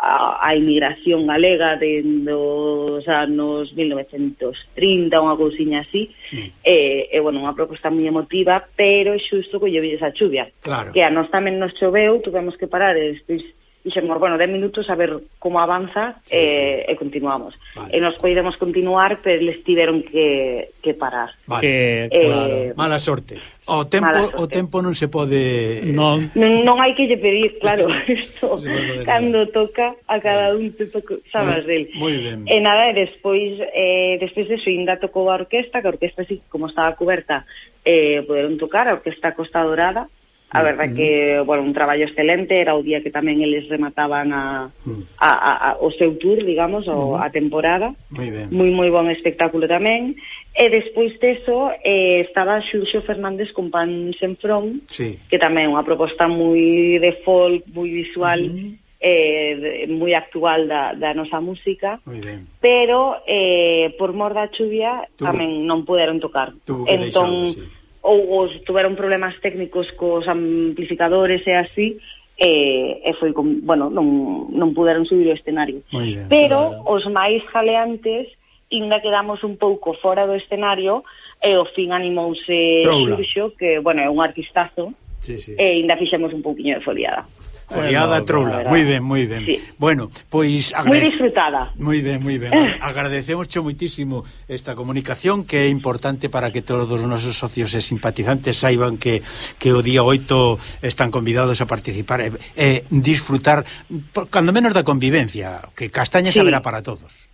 a, a inmigración galega dentro dos anos 1930, unha cousiña así, mm. e, e, bueno, unha proposta moi emotiva, pero xusto que lleve esa chuvia. Claro. Que a nos tamén nos choveu, tuvemos que parar e despois dixemos, bueno, 10 minutos a ver como avanza sí, eh, sí. e continuamos. Vale. E nos podíamos continuar, pero les tiveron que, que parar. Vale. Eh, claro. Mala sorte. O tempo, mala sorte. o tempo non se pode... Eh, non, non, non hai que lle pedir, claro. Isto, cando toca a cada un te toca, sabes del. Moi ben. E nada, e despois, eh, despois de ainda tocou a orquesta, que a orquesta, sí, como estaba coberta, eh, poderon tocar, a orquesta Costa Dorada, A mm, verdad mm. que, bueno, un traballo excelente, era o día que tamén eles remataban a, mm. a, a, a o seu tour, digamos, o, mm-hmm. a temporada. Moi ben. Moi, moi bon espectáculo tamén. E despois deso eh, estaba Xurxo Fernández con Pan Senfrón, sí. que tamén unha proposta moi de folk, moi visual, uh -huh eh, moi actual da, da nosa música, pero eh, por mor da chuvia Tuvo. tamén non puderon tocar. Entón, deixarlo, sí ou os tuveron problemas técnicos cos amplificadores e así, e, e foi con, bueno, non, non puderon subir o escenario. Bien, Pero claro. os máis jaleantes inda quedamos un pouco fora do escenario e o fin animouse Xurxo, que, bueno, é un artistazo, sí, sí. e inda fixemos un pouquiño de foliada. Foliada bueno, troula, moi ben, moi ben. Sí. Bueno, pois agrade... moi disfrutada. Moi ben, moi ben. Agradecemos moitísimo esta comunicación que é importante para que todos os nosos socios e simpatizantes saiban que que o día 8 están convidados a participar e, e disfrutar cando menos da convivencia, que castaña sí. para todos.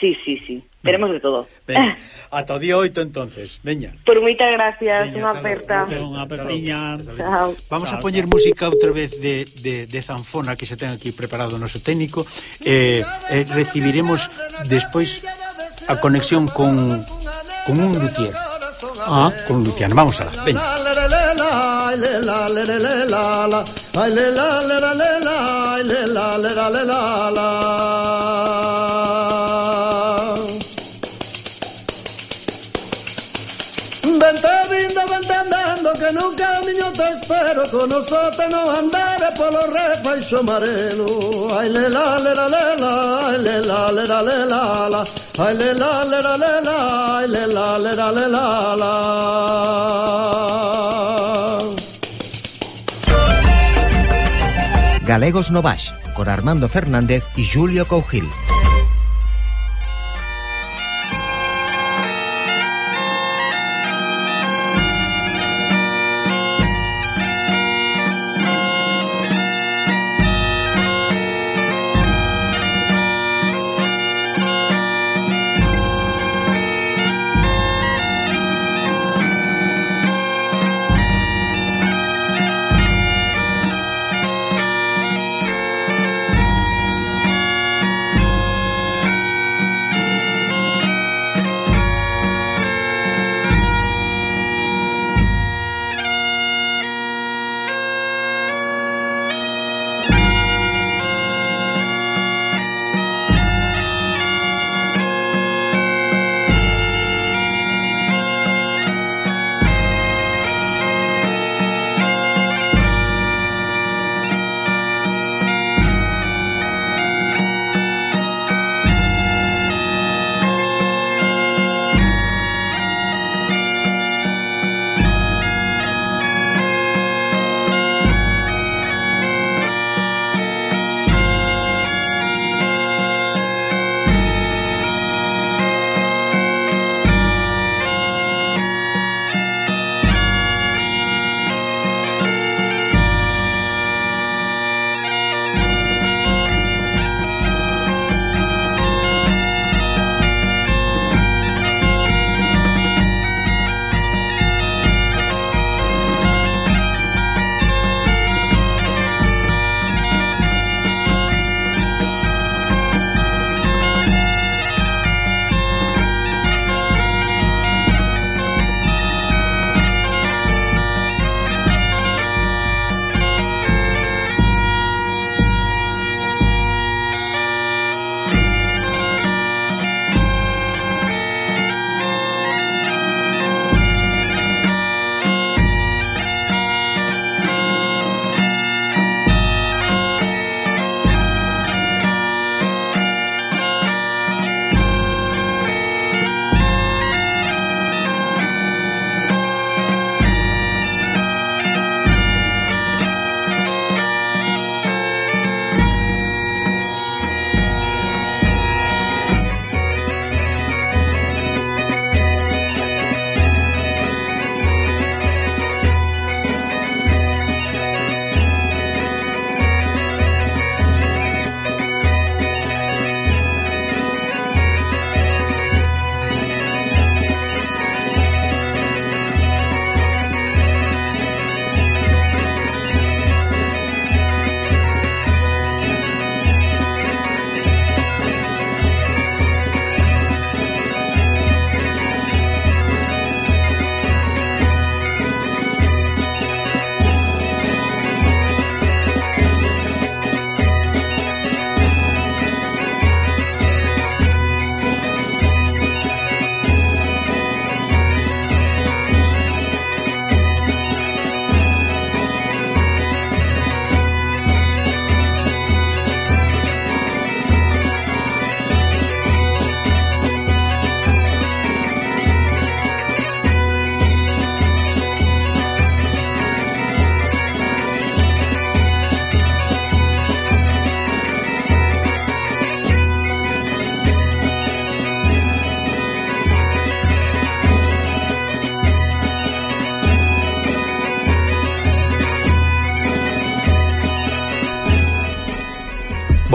Sí, sí, sí. Teremos de todo. Ben, ata o día 8 entonces. Veña. Por moitas gracias, unha aperta. Unha apertiña. Chao. Vamos chao, a poñer música outra vez de, de, de zanfona que se ten aquí preparado o noso técnico. Eh, eh, recibiremos despois a conexión con con un luthier. Ah, con Luciano, vamos alá, veña. Ay, linda van andando que nun camiño te espero Con o sótano andare polo refaixo amarelo Ai lela, lera, lela, ai lela, lera, lela, la Ai lela, lera, lela, ai lela, lera, lela, la Galegos Novax, con Armando Fernández y Julio Cougil.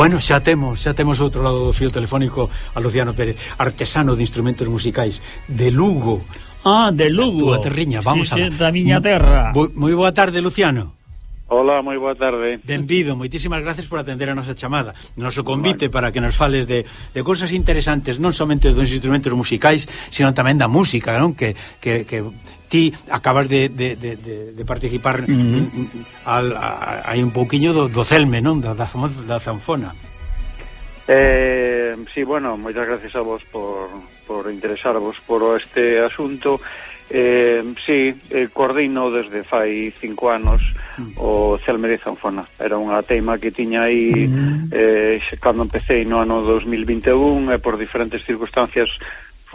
Bueno, xa temos, xa temos outro lado do fio telefónico a Luciano Pérez, artesano de instrumentos musicais de Lugo. Ah, de Lugo. A terriña, vamos sí, sí, da miña terra. Moi boa tarde, Luciano. Hola, moi boa tarde. Benvido, moitísimas gracias por atender a nosa chamada. Noso convite vale. para que nos fales de, de cousas interesantes, non somente dos instrumentos musicais, sino tamén da música, non? Que, que, que ti acabas de, de, de, de participar uh -huh. al, a, hai un pouquiño do, do celme, non? Da, da, da zanfona. Eh, sí, bueno, moitas gracias a vos por, por interesarvos por este asunto. Eh, sí, eh, coordino desde fai cinco anos mm. o Celme de Zanfona. Era unha teima que tiña aí uh -huh. eh, cando empecé no ano 2021 e por diferentes circunstancias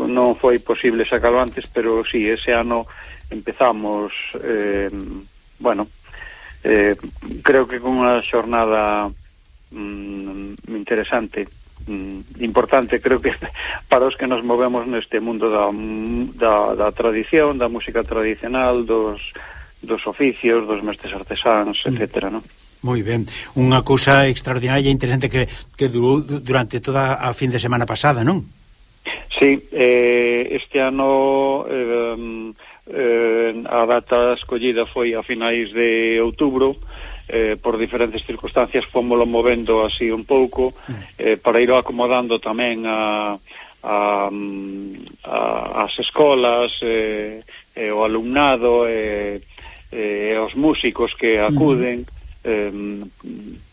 non foi posible sacalo antes, pero sí, ese ano empezamos eh, bueno eh, creo que con unha xornada mm, interesante mm, importante creo que para os que nos movemos neste mundo da, da, da tradición da música tradicional dos, dos oficios, dos mestres artesáns mm. etcétera, non? Moi ben, unha cousa extraordinaria e interesante que, que durou durante toda a fin de semana pasada, non? Sí, eh, este ano eh, eh, a data escollida foi a finais de outubro eh, por diferentes circunstancias fomos movendo así un pouco eh, para ir acomodando tamén a, a, mm, a as escolas eh, eh, o alumnado e eh, eh, os músicos que acuden. Uh -huh eh,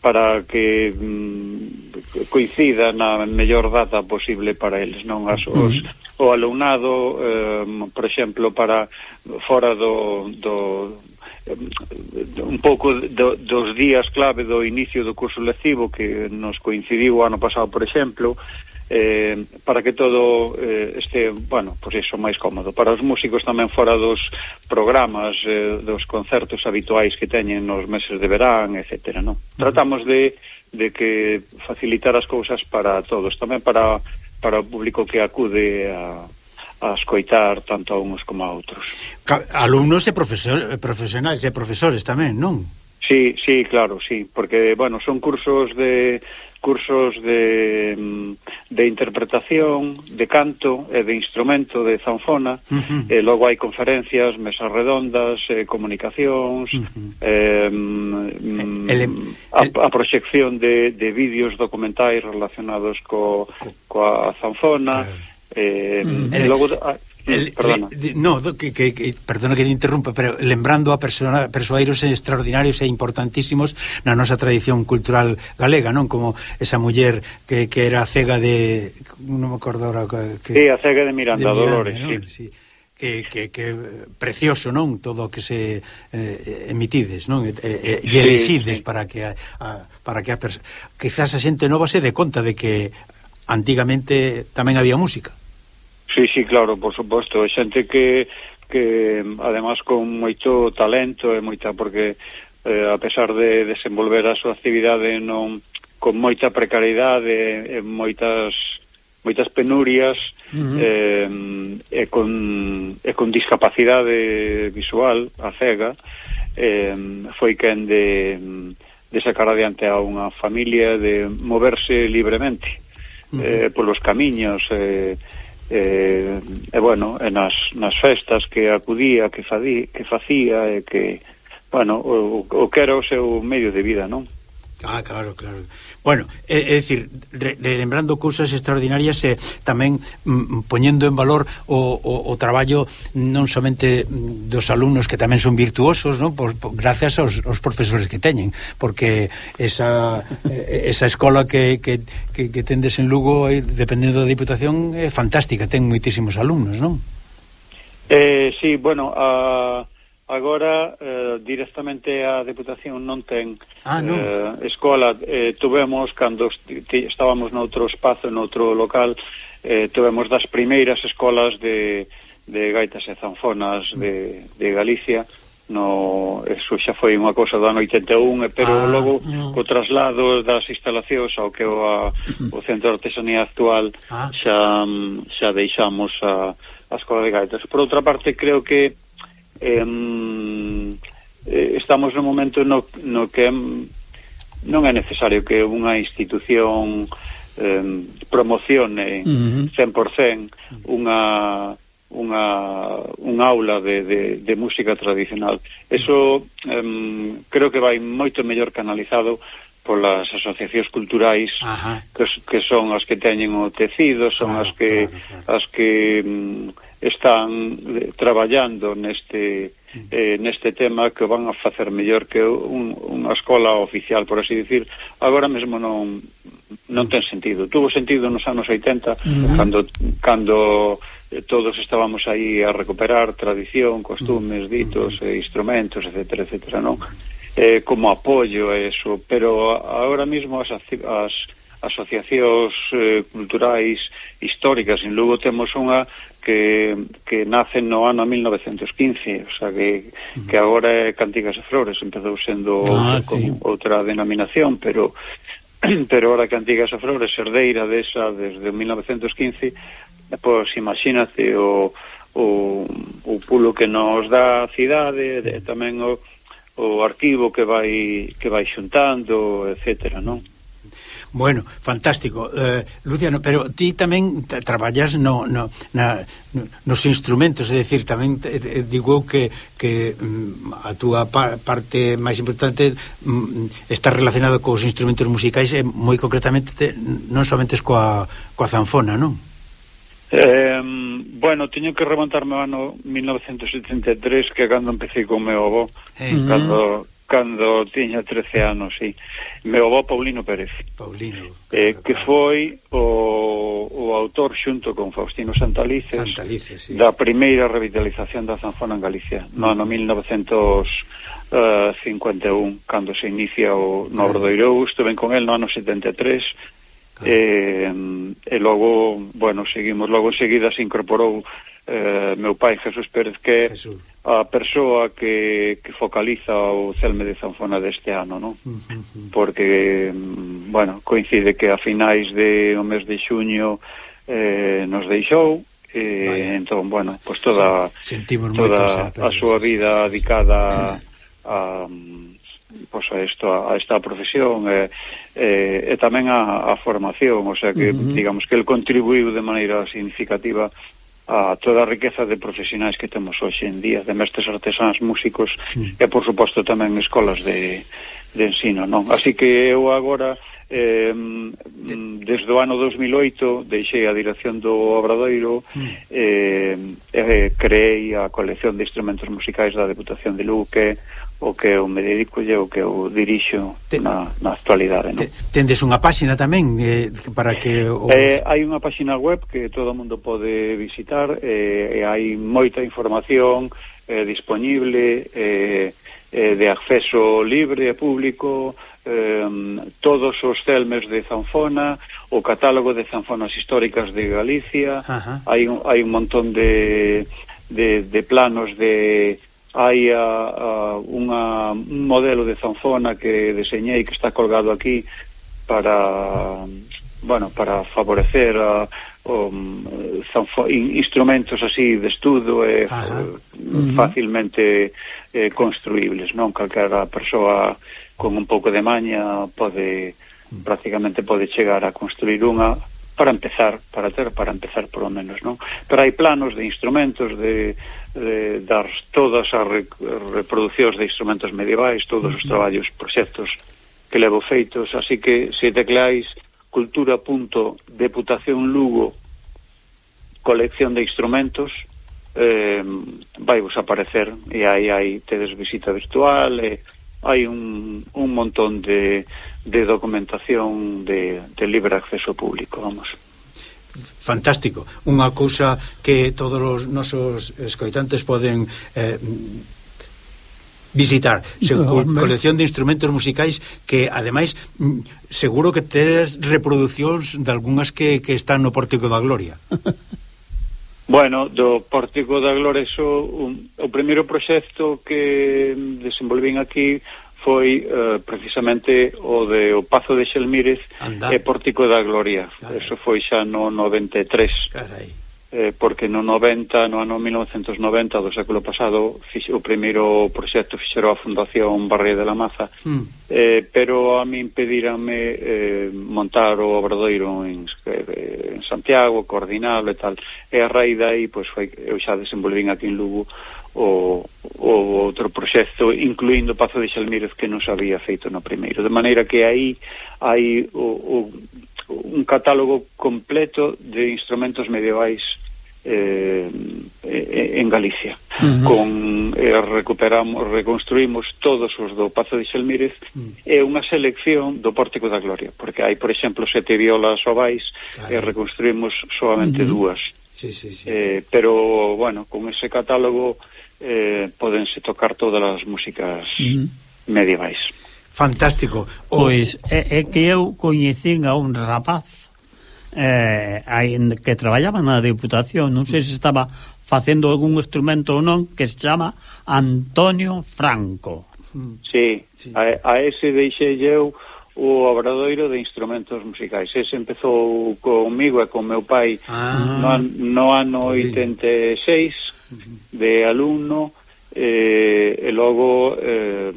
para que mm, coincida na mellor data posible para eles, non as os, o alumnado, eh, por exemplo, para fora do, do un pouco do, dos días clave do inicio do curso lectivo que nos coincidiu o ano pasado, por exemplo, eh, para que todo eh, este, bueno, pois iso máis cómodo. Para os músicos tamén fora dos programas, eh, dos concertos habituais que teñen nos meses de verán, etcétera, non? Uh -huh. Tratamos de, de que facilitar as cousas para todos, tamén para, para o público que acude a, a escoitar tanto a uns como a outros. Alumnos e profesor, profesionais e profesores tamén, non? Sí, sí, claro, sí, porque bueno, son cursos de cursos de, mm, de interpretación, de canto, e de instrumento, de zanfona, uh eh, -huh. e logo hai conferencias, mesas redondas, eh, comunicacións, uh -huh. eh, mm, el, el, a, a proxección de, de vídeos documentais relacionados co, coa zanfona, claro. eh, mm, mm e logo... A, El, perdona. Le, no, que, que, que, perdona que te interrumpa, pero lembrando a persona, persoeiros extraordinarios e importantísimos na nosa tradición cultural galega, non? Como esa muller que, que era cega de... non me acordo ahora... Que, sí, a cega de Miranda, de Miranda Dolores, non? sí. sí que, que, que precioso, non? Todo o que se eh, emitides, non? E, e, e elexides sí, sí. para que a, a, para que a quizás a xente nova se dé conta de que antigamente tamén había música. Sí, sí, claro, por suposto, xente que que además con moito talento eh, e moita porque eh, a pesar de desenvolver a súa actividade non con moita precariedade e eh, moitas moitas penurias uh -huh. eh, e, con, e con discapacidade visual a cega eh, foi quen de, de sacar adiante a unha familia de moverse libremente uh -huh. eh, polos camiños eh, eh, e bueno, e nas, nas festas que acudía, que, fadí, que facía e que, bueno, o, o que era o seu medio de vida, non? Ah, claro, claro. Bueno, é, é dicir, re, relembrando cousas extraordinarias e tamén mm, mm, poñendo en valor o, o, o traballo non somente dos alumnos que tamén son virtuosos, non? Por, por, gracias aos, aos profesores que teñen, porque esa, esa escola que, que, que, que tendes en Lugo, dependendo da Diputación, é fantástica, ten moitísimos alumnos, non? Eh, sí, bueno, a... Uh agora eh, directamente a Deputación non ten ah, non. Eh, escola eh, tuvemos cando estábamos noutro espazo, noutro local eh, tuvemos das primeiras escolas de, de gaitas e zanfonas de, de Galicia no eso xa foi unha cosa do ano 81 eh, pero ah, logo no. co traslado das instalacións ao que o, a, o centro de artesanía actual ah. xa, xa deixamos a, a escola de gaitas por outra parte creo que eh, estamos no momento no, no que non é necesario que unha institución eh, promocione uh 100% unha unha un aula de, de, de música tradicional. Eso eh, creo que vai moito mellor canalizado polas asociacións culturais Ajá. que, que son as que teñen o tecido, son claro, as que claro, claro. as que mm, están eh, traballando neste eh, neste tema que van a facer mellor que un, unha escola oficial, por así dicir. Agora mesmo non non ten sentido. Tuvo sentido nos anos 80 uh -huh. cando cando eh, todos estábamos aí a recuperar tradición, costumes, ditos, e instrumentos, etcétera, etcétera, non? Eh, como apoio a eso, pero agora mesmo as, as asociacións eh, culturais históricas en Lugo temos unha que, que nace no ano 1915, o sea que, uh -huh. que agora é Cantigas e Flores, empezou sendo ah, con sí. outra denominación, pero pero ahora Cantigas e Flores, herdeira desa desde 1915, pois imagínate o, o, o pulo que nos dá a cidade, de, tamén o, o arquivo que vai que vai xuntando, etcétera, non? Bueno, fantástico. Eh, Luciano, pero ti tamén traballas no, no, na, nos instrumentos, é dicir, tamén eh, digo que, que mm, a túa pa, parte máis importante mm, está relacionada cos instrumentos musicais e moi concretamente te, non somente coa, coa zanfona, non? Eh, bueno, teño que remontarme ao ano 1973 que cando empecé con meu avó eh. cando mm-hmm cando tiña 13 anos, sí. Meu avó Paulino Pérez. Paulino. Eh, que foi o, o autor xunto con Faustino Santalices, Santalices sí. da primeira revitalización da zanfona en Galicia, no ano 1951, cando se inicia o Nobro do Irou, estuve con el no ano 73, Claro. Eh, e logo, bueno, seguimos logo enseguida se incorporou eh, meu pai Jesús Pérez que Jesús. a persoa que, que focaliza o Celme de Zanfona deste ano non? Uh -huh. porque mm, bueno, coincide que a finais de o mes de xuño eh, nos deixou eh, Vaya. entón, bueno, pois pues toda, Sentimos toda xa, a súa vida dedicada a, pois a isto a, esta profesión e, e, e tamén a, a formación, o sea que uh -huh. digamos que el contribuiu de maneira significativa a toda a riqueza de profesionais que temos hoxe en día, de mestres artesáns, músicos mm. e, por suposto, tamén escolas de, de ensino, non? Así que eu agora, eh, desde o ano 2008, deixei a dirección do Obradoiro mm. eh, eh, creei a colección de instrumentos musicais da Deputación de Luque, o que eu me dedico e o que eu dirixo Ten, na, na actualidade. Non? Tendes unha páxina tamén eh, para que... Os... Eh, hai unha páxina web que todo o mundo pode visitar eh, e hai moita información eh, disponible eh, eh, de acceso libre e público eh, todos os celmes de Zanfona o catálogo de zanfonas históricas de Galicia Ajá. hai un, hai un montón de, de, de planos de hai a, a, unha, un modelo de zanfona que deseñei que está colgado aquí para bueno, para favorecer ah, a, um, mm, zanfo, instrumentos así de estudo e Ajá. Eh, fácilmente eh, construíbles, non? Calquera persoa con un pouco de maña pode prácticamente pode chegar a construir unha para empezar, para ter para empezar por lo menos, non? Pero hai planos de instrumentos de de dar todas as re, reproduccións de instrumentos medievais, todos os traballos, proxectos que levo feitos, así que se tecleáis cultura.deputaciónlugo colección de instrumentos eh, vai vos aparecer. E aí hai tedes visita virtual e hai un, un montón de, de documentación de, de libre acceso público, vamos fantástico, unha cousa que todos os nosos escoitantes poden eh, visitar. Seu co colección de instrumentos musicais que ademais mm, seguro que tedes reproducións de algunhas que, que están no Pórtico da Gloria. Bueno, do Pórtico da Gloria so, un, o primeiro proxecto que desenvolvín aquí foi uh, precisamente o de o Pazo de Xelmírez Andar. e Pórtico da Gloria. Carai. Eso foi xa no 93. Carai. Eh, porque no 90, no ano 1990 do século pasado, fixe, o primeiro proxecto fixeron a Fundación Barrio de la Maza, mm. eh, pero a mí impedíranme eh, montar o obradoiro en, eh, en Santiago, coordinalo e tal. E a raíz dai, pois, foi, eu xa desenvolvín aquí en Lugo o, o outro proxecto incluindo Pazo de Xalmírez que non se había feito no primeiro de maneira que aí hai o, o, un catálogo completo de instrumentos medievais eh, en Galicia uh -huh. con eh, recuperamos reconstruímos todos os do Pazo de Xelmírez uh mm. -huh. e unha selección do Pórtico da Gloria porque hai por exemplo sete violas ovais claro. e reconstruímos solamente uh -huh. dúas sí, sí, sí. Eh, pero bueno, con ese catálogo eh, podense tocar todas as músicas uh medievais. Fantástico. O... Pois é, é que eu coñecín a un rapaz eh, aí, que traballaba na Diputación, non sei se estaba facendo algún instrumento ou non, que se chama Antonio Franco. Sí. A, a ese deixei eu o obradoiro de instrumentos musicais. Ese empezou comigo e con meu pai ah, no, no ano 86, de alumno eh, e logo eh,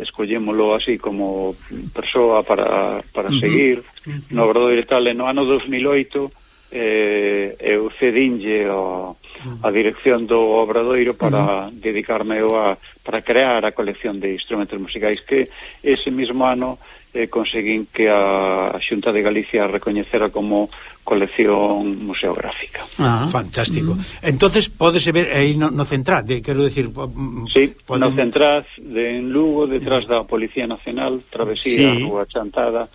escollémolo así como persoa para, para uh -huh. seguir uh -huh. no Obradoiro e tal e no ano 2008 eh, eu cedinlle o, a dirección do Obradoiro para uh -huh. dedicarme eu a para crear a colección de instrumentos musicais que ese mesmo ano eh, conseguín que a Xunta de Galicia recoñecera como colección museográfica. Ah, fantástico. Entonces, pódese ver aí no, no central, de, quero decir... Mm, mm, sí, poden... no Centrad, de en Lugo, detrás mm. da Policía Nacional, Travesía, sí. Rúa Chantada,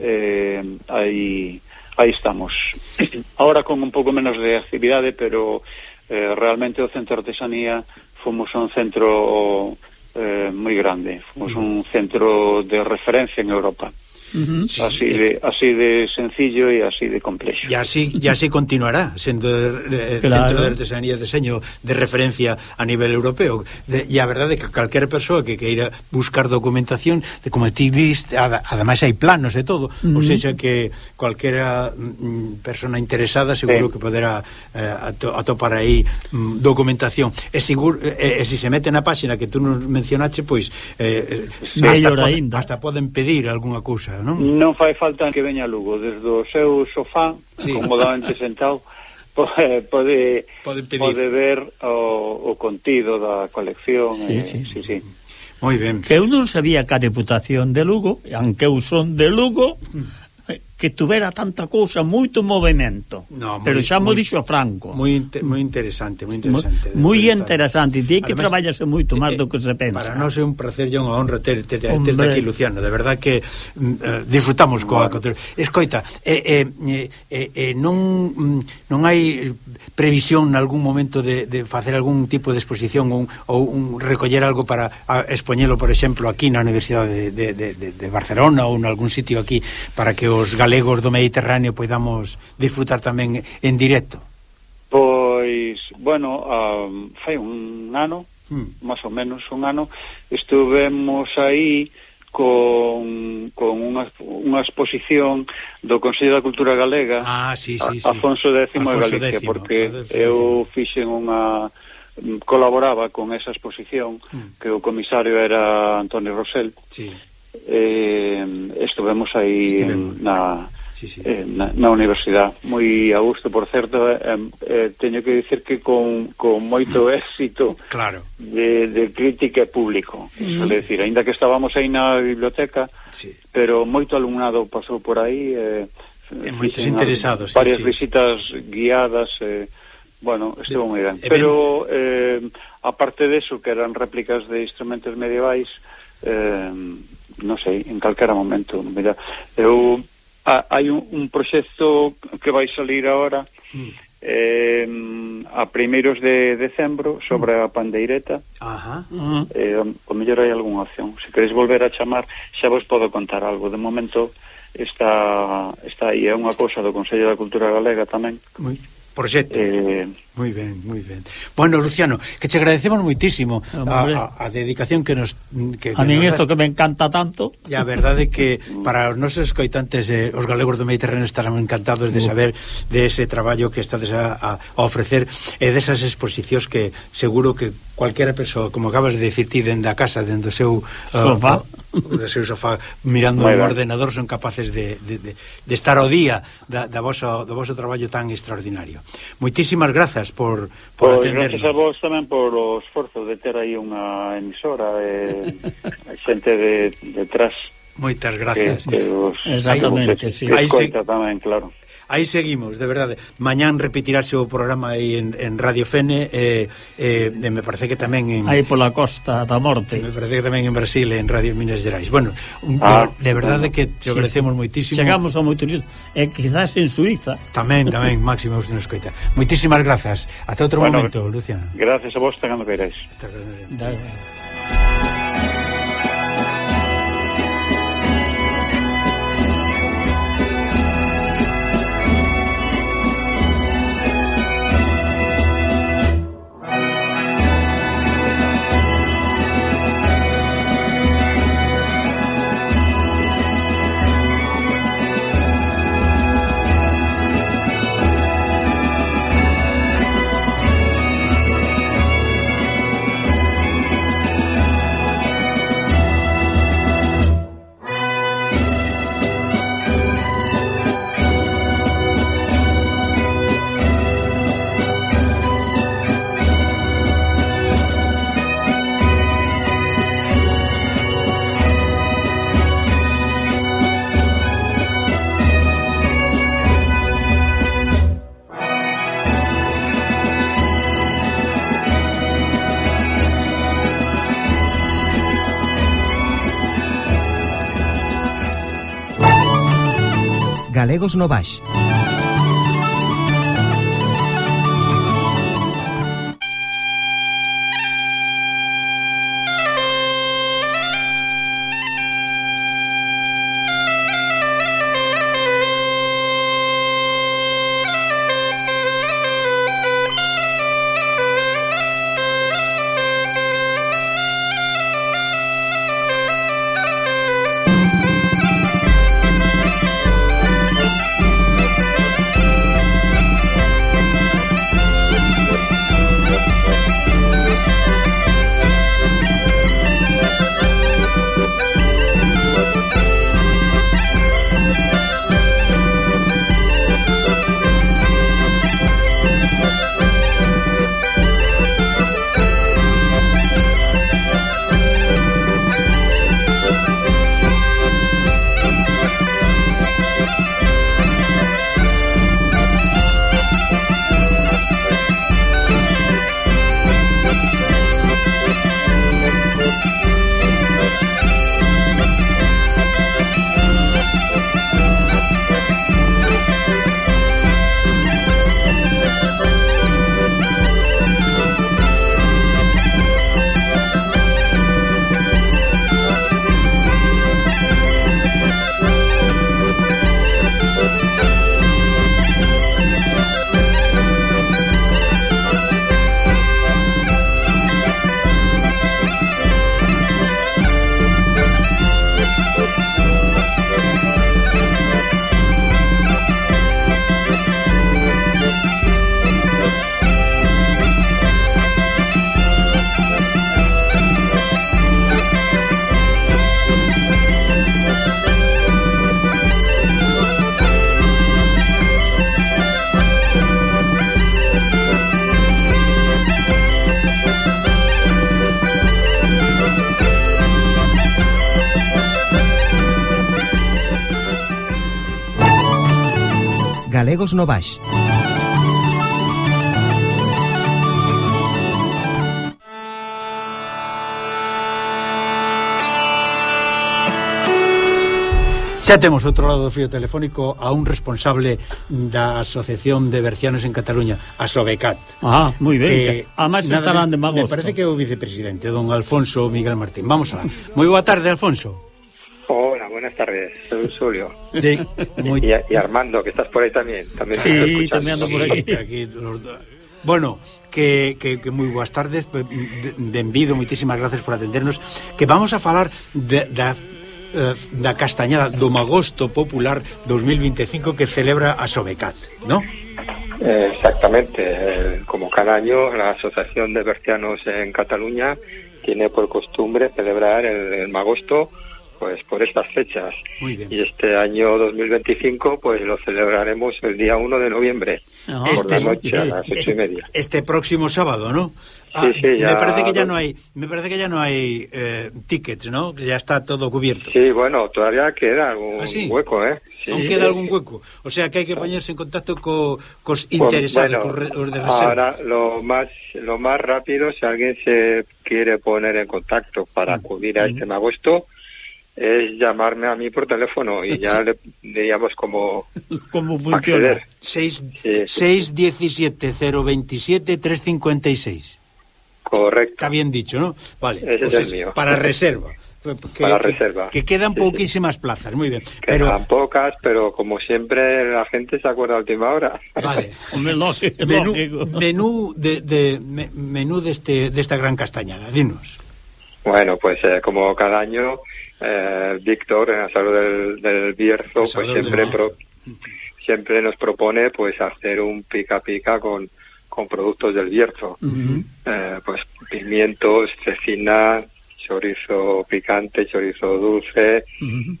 eh, aí, aí estamos. Ahora con un pouco menos de actividade, pero eh, realmente o Centro de Artesanía fomos un centro eh, moi grande. Fomos un centro de referencia en Europa. -huh. Así de así de sencillo e así de complexo. E así e así continuará sendo eh, claro. centro de artesanía e deseño de referencia a nivel europeo. De, e a verdade é que calquera persoa que queira buscar documentación de como ti diste, ad, ademais hai planos e todo, uh -huh. ou seja que calquera mm, persona interesada seguro sí. que poderá eh, atopar aí mm, documentación. E seguro e, eh, e eh, se se mete na páxina que tú nos mencionache, pois eh, eh, sí, hasta, poden, hasta poden pedir algunha cousa Non? Non fai falta que veña Lugo desde o seu sofá, sí. cómodamente sentado, pode pode, pode, pode ver o, o contido da colección. Sí, eh, sí, sí. sí. Moi ben. Que eu non sabía que a Deputación de Lugo, aunque eu son de Lugo, mm que tuvera tanta cousa, moito movimento. No, muy, Pero xa mo dixo Franco. Moi inter, moi interesante, moi interesante. Moi interesante, ti que traballase moito máis do que se pensa. Para nós é un placer e unha honra ter ter, ter aquí Luciano, de verdad que uh, disfrutamos coa bueno. Escoita, eh, eh, eh, eh, non non hai previsión nalgún momento de, de facer algún tipo de exposición ou, ou un recoller algo para a, expoñelo, por exemplo, aquí na Universidade de, de, de, de Barcelona ou en algún sitio aquí para que os galegos galegos do Mediterráneo poidamos disfrutar tamén en directo? Pois, bueno, um, fai un ano, hmm. máis ou menos un ano, estuvemos aí con, con unha, unha exposición do Consello da Cultura Galega ah, sí, sí, sí. Afonso X Afonso de Galicia, X, porque X. eu fixen unha colaboraba con esa exposición mm. que o comisario era Antonio Rosell sí eh, estuvemos aí Estivemos. na, sí, sí. Eh, na, na universidade moi a gusto, por certo eh, eh, teño que dicir que con, con moito mm. éxito claro. de, de crítica e público mm. sí, decir, sí. ainda que estábamos aí na biblioteca sí. pero moito alumnado pasou por aí eh, e moitos interesados varias sí, visitas guiadas eh, Bueno, estivo moi ben. Pero, eh, aparte de eso, que eran réplicas de instrumentos medievais, eh, non sei, en calquera momento, mira, eu a, hai un, un proxecto que vai salir agora eh, a primeiros de decembro sobre a pandeireta. Ajá. Hmm. Eh, o mellor hai algunha opción. Se queres volver a chamar xa vos podo contar algo. De momento está, está aí. É unha cousa do Consello da Cultura Galega tamén. Proxecto. Eh, Moi ben, moi ben. Bueno, Luciano, que che agradecemos moitísimo a, a, a dedicación que nos que, que A min isto que me encanta tanto. E a verdade é que para os nosos coitantes eh, os galegos do Mediterráneo estarán encantados de saber de ese traballo que estades a, a, a ofrecer e desas exposicións que seguro que cualquiera persoa, como acabas de dicir ti dende a casa, dende o seu ah, sofá, uh, do seu sofá mirando o ordenador son capaces de, de, de, de estar ao día da, da voso, do voso traballo tan extraordinario. Moitísimas grazas grazas por, por pois, atendernos. Gracias a vos tamén por o esforzo de ter aí unha emisora e eh, xente de, detrás. Moitas gracias. Que, que os, Exactamente, que, sí. Que, que, que, que, tamén, claro aí seguimos, de verdade. Mañán repetirase o programa aí en, en Radio Fene e eh, eh, me parece que tamén en Aí pola costa da morte. Me parece que tamén en Brasil en Radio Minas Gerais. Bueno, un, ah, de verdade bueno, que te agradecemos sí, moitísimo. Chegamos a moito e quizás en Suiza. Tamén, tamén, Máximo nos escoita. Moitísimas grazas. Até outro bueno, momento, Luciana. Gracias a vos, tan cando queirais. Hasta. Galegos no Baix. Lagos no Baix. Xa temos outro lado do fío telefónico a un responsable da Asociación de Bercianos en Cataluña, a Sobecat. Ah, moi ben. Que, que además estarán de magosto. Me parece que é o vicepresidente, don Alfonso Miguel Martín. Vamos alá. Moi boa tarde, Alfonso buenas tardes. Soy Julio. Sí, muy... y, y, Armando, que estás por ahí también. también sí, también ando por aquí. aquí los. Bueno, que, que, que moi boas tardes de, de envido, moitísimas gracias por atendernos que vamos a falar de, da, eh, da castañada do Magosto Popular 2025 que celebra a Sobecat, ¿no? Eh, exactamente, como cada año la Asociación de Bercianos en Cataluña tiene por costumbre celebrar el, el Magosto pues por estas fechas. Muy bien. Y este año 2025 pues lo celebraremos el día 1 de noviembre, Ah. por Este la noche a las ocho y media. Este próximo sábado, ¿no? Ah, Sí, sí, ya- me parece que ya no hay, me parece que ya no hay eh, tickets, ¿no? Que ya está todo cubierto. Sí, bueno, todavía queda algún ¿Ah, sí? hueco, ¿eh? Aún queda algún hueco. O sea que hay que ponerse en contacto co, cos Pues, interesados, bueno, ahora lo más lo más rápido si alguien se quiere poner en contacto para acudir a este magosto es llamarme a mí por teléfono y ya le diríamos cómo, ¿Cómo funciona. 617-027-356. Correcto. Está bien dicho, ¿no? Vale. Ese pues es, es el mío. Para reserva. Que, para que, reserva. Que quedan sí, poquísimas sí. plazas, muy bien. Pero... Quedan pocas, pero como siempre la gente se acuerda a última hora. Vale. menú, menú, de, de, menú de, este, de esta gran castañada, dinos. Bueno, pues eh, como cada año, eh, Víctor, en la salud del, del Bierzo, pues siempre, pro- siempre nos propone pues hacer un pica pica con, con productos del Bierzo. Eh, pues pimientos, cecina, chorizo picante, chorizo dulce,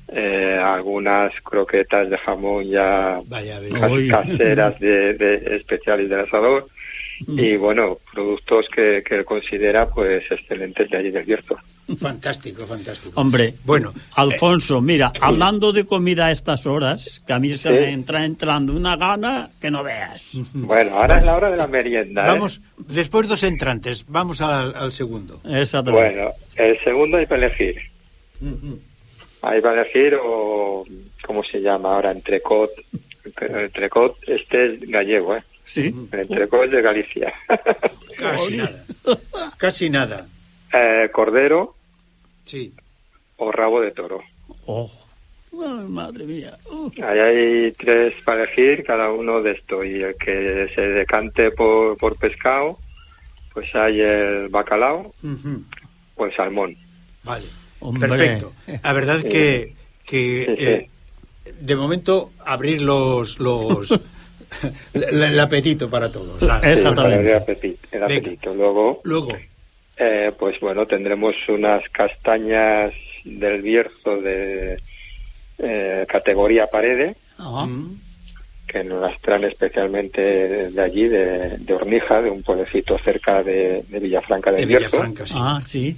eh, algunas croquetas de jamón ya Vaya, caseras de, de especiales del asador y bueno, productos que, que él considera pues excelentes de allí del Bierzo. Fantástico, fantástico. Hombre, bueno, Alfonso, mira, hablando de comida a estas horas, que a mí se Sí. me entra entrando una gana que no veas. Bueno, ahora es la hora de la merienda. ¿eh? Vamos, después dos entrantes, vamos al, al segundo. Exactamente. Bueno, el segundo hay para elegir. Hay para elegir o, ¿cómo se llama ahora? Entrecot. El entrecot, este es gallego, ¿eh? Sí. Entrecot es de Galicia. Casi nada. Casi nada. Eh, cordero Sí. o rabo de toro. Oh. Ay, madre mía. Uh. Ahí hay tres para elegir, cada uno de estos. Y el que se decante por, por pescado, pues hay el bacalao o el salmón. Vale. Hombre. Perfecto. La verdad es que, que Sí, sí. eh, de momento abrir los los el, el apetito para todos. Para el apetito. el Venga. apetito. Luego, Luego, eh, pues bueno, tendremos unas castañas del Bierzo de eh, categoría Parede, Ah. que nos las traen especialmente de allí, de, de Hornija, de un pueblecito cerca de, de Villafranca del de Bierzo. Villafranca, sí. Ah, sí.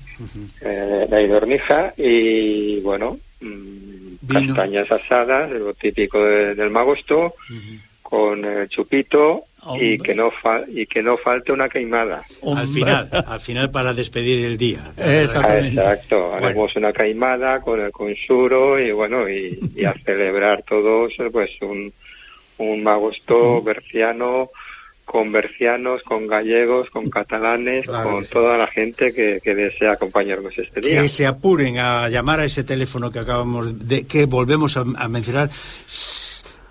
eh, de ahí de Hornija y bueno mm, Vino. castañas asadas lo típico de- del magosto con eh, chupito y que no fa- y que no falte una queimada. Al final, al final para despedir el día. Exacto. Haremos una caimada con el consuro y bueno y, y a celebrar todos eh, pues un un magosto berciano con bercianos, con gallegos, con catalanes, Claro con sí. toda la gente que, que desea acompañarnos este día. Que se apuren a llamar a ese teléfono que acabamos de que volvemos a, a mencionar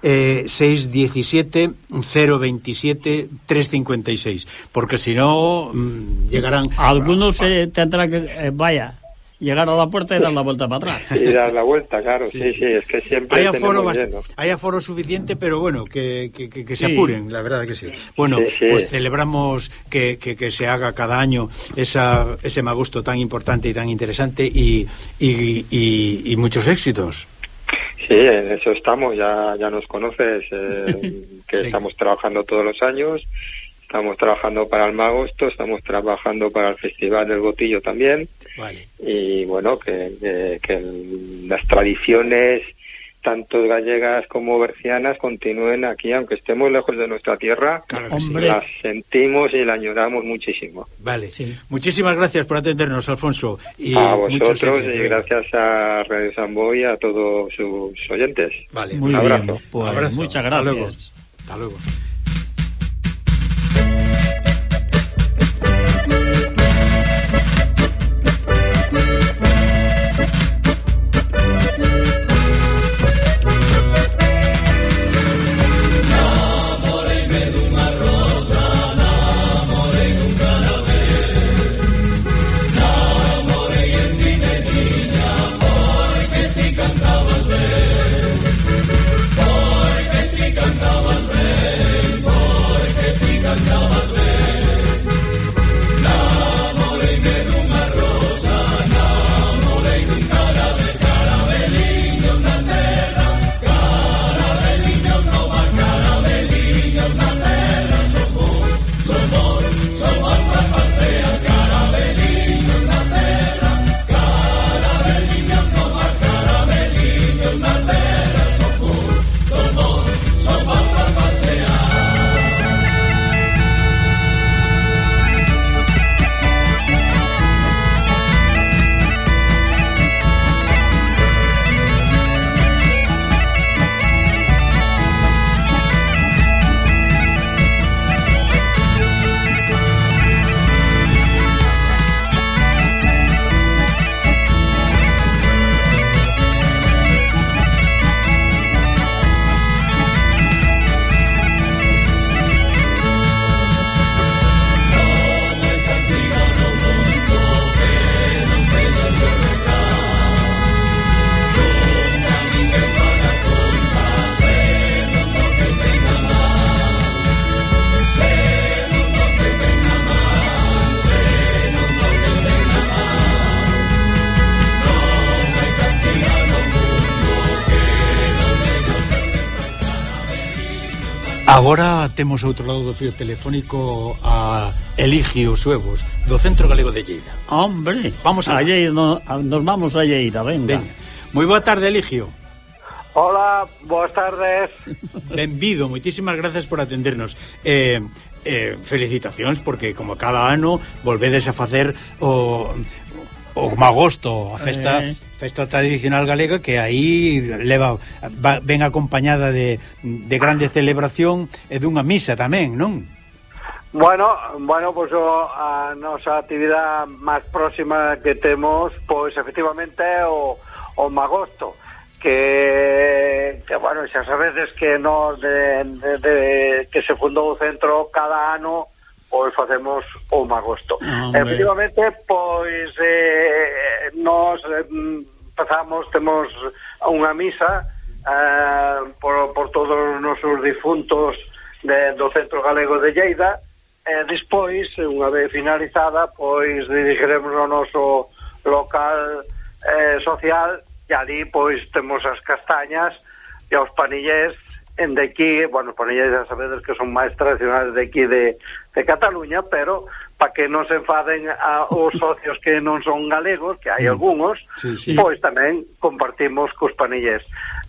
eh, 617-027-356, porque si no mm, llegarán... Algunos eh, tendrán que... Eh, vaya, llegar a la puerta y dar la vuelta para atrás. Y dar la vuelta, claro, sí, sí, sí. es que siempre hay aforo, lleno. hay aforo suficiente, pero bueno, que, que, que, que se apuren, la verdad que sí. Bueno, pues celebramos que, se haga cada año esa, ese magusto tan importante y tan interesante y, y, y, y muchos éxitos. Sí, en eso estamos, ya, ya nos conoces, eh, que estamos trabajando todos los años, estamos trabajando para el Magosto, estamos trabajando para el Festival del Botillo también, Vale. y bueno, que, que- que las tradiciones, tanto gallegas como bercianas, continúen aquí, aunque estemos lejos de nuestra tierra, que sí. Hombre. las sentimos y la añoramos muchísimo. Vale. Muchísimas gracias por atendernos, Alfonso. Y a vosotros y gracias a Radio Samboy y a todos sus oyentes. Vale. Muy Un abrazo. bien, pues Abrazo. muchas Hasta gracias. luego. Hasta luego. Agora temos outro lado do fio telefónico a Eligio Suevos, do Centro Galego de Lleida. Hombre, vamos a, a Lleida, no, a, nos vamos a Lleida, venga. venga. Moi boa tarde, Eligio. Hola, boas tardes. Benvido, moitísimas gracias por atendernos. Eh, eh, felicitacións porque como cada ano volvedes a facer o o magosto, a festa eh. festa tradicional galega que aí leva va, ven acompañada de, de grande celebración e dunha misa tamén, non? Bueno, bueno, pois pues, o, a nosa actividade máis próxima que temos, pois efectivamente é o, o magosto que, que bueno, xa sabedes que nos de, de, de, que se fundou o centro cada ano pois facemos o magosto. Hombre. Efectivamente, pois eh, nos empezamos, mm, temos unha misa eh, por, por todos os nosos difuntos de, do Centro Galego de Lleida, e despois, unha vez finalizada, pois dirigiremos o noso local eh, social e ali pois temos as castañas e os panillés en de aquí, bueno, panillés a sabedes que son máis tradicionales de aquí de, de Cataluña, pero para que non se enfaden a, os socios que non son galegos, que hai mm. algúns, sí, sí. pois tamén compartimos cos panillés.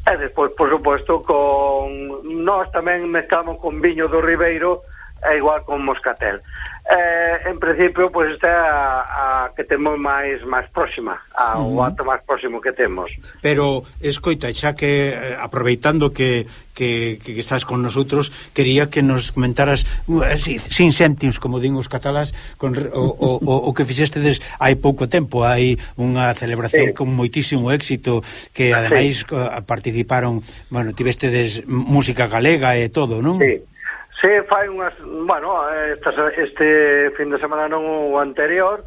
E despois, por suposto, con nós tamén mezclamos con viño do Ribeiro e igual con moscatel. Eh, en principio, pois pues, esta é a, a que temos máis máis próxima, a, uh -huh. o ato máis próximo que temos. Pero, escoita, xa que eh, aproveitando que, que, que estás con nosotros, quería que nos comentaras sin, sin céntimos, como din os catalás, con, o, o, o, o que fixestedes hai pouco tempo, hai unha celebración sí. con moitísimo éxito que ademais sí. participaron, bueno, tivestedes música galega e todo, non? Sí. Se fai unhas, bueno, estas, este fin de semana non o anterior,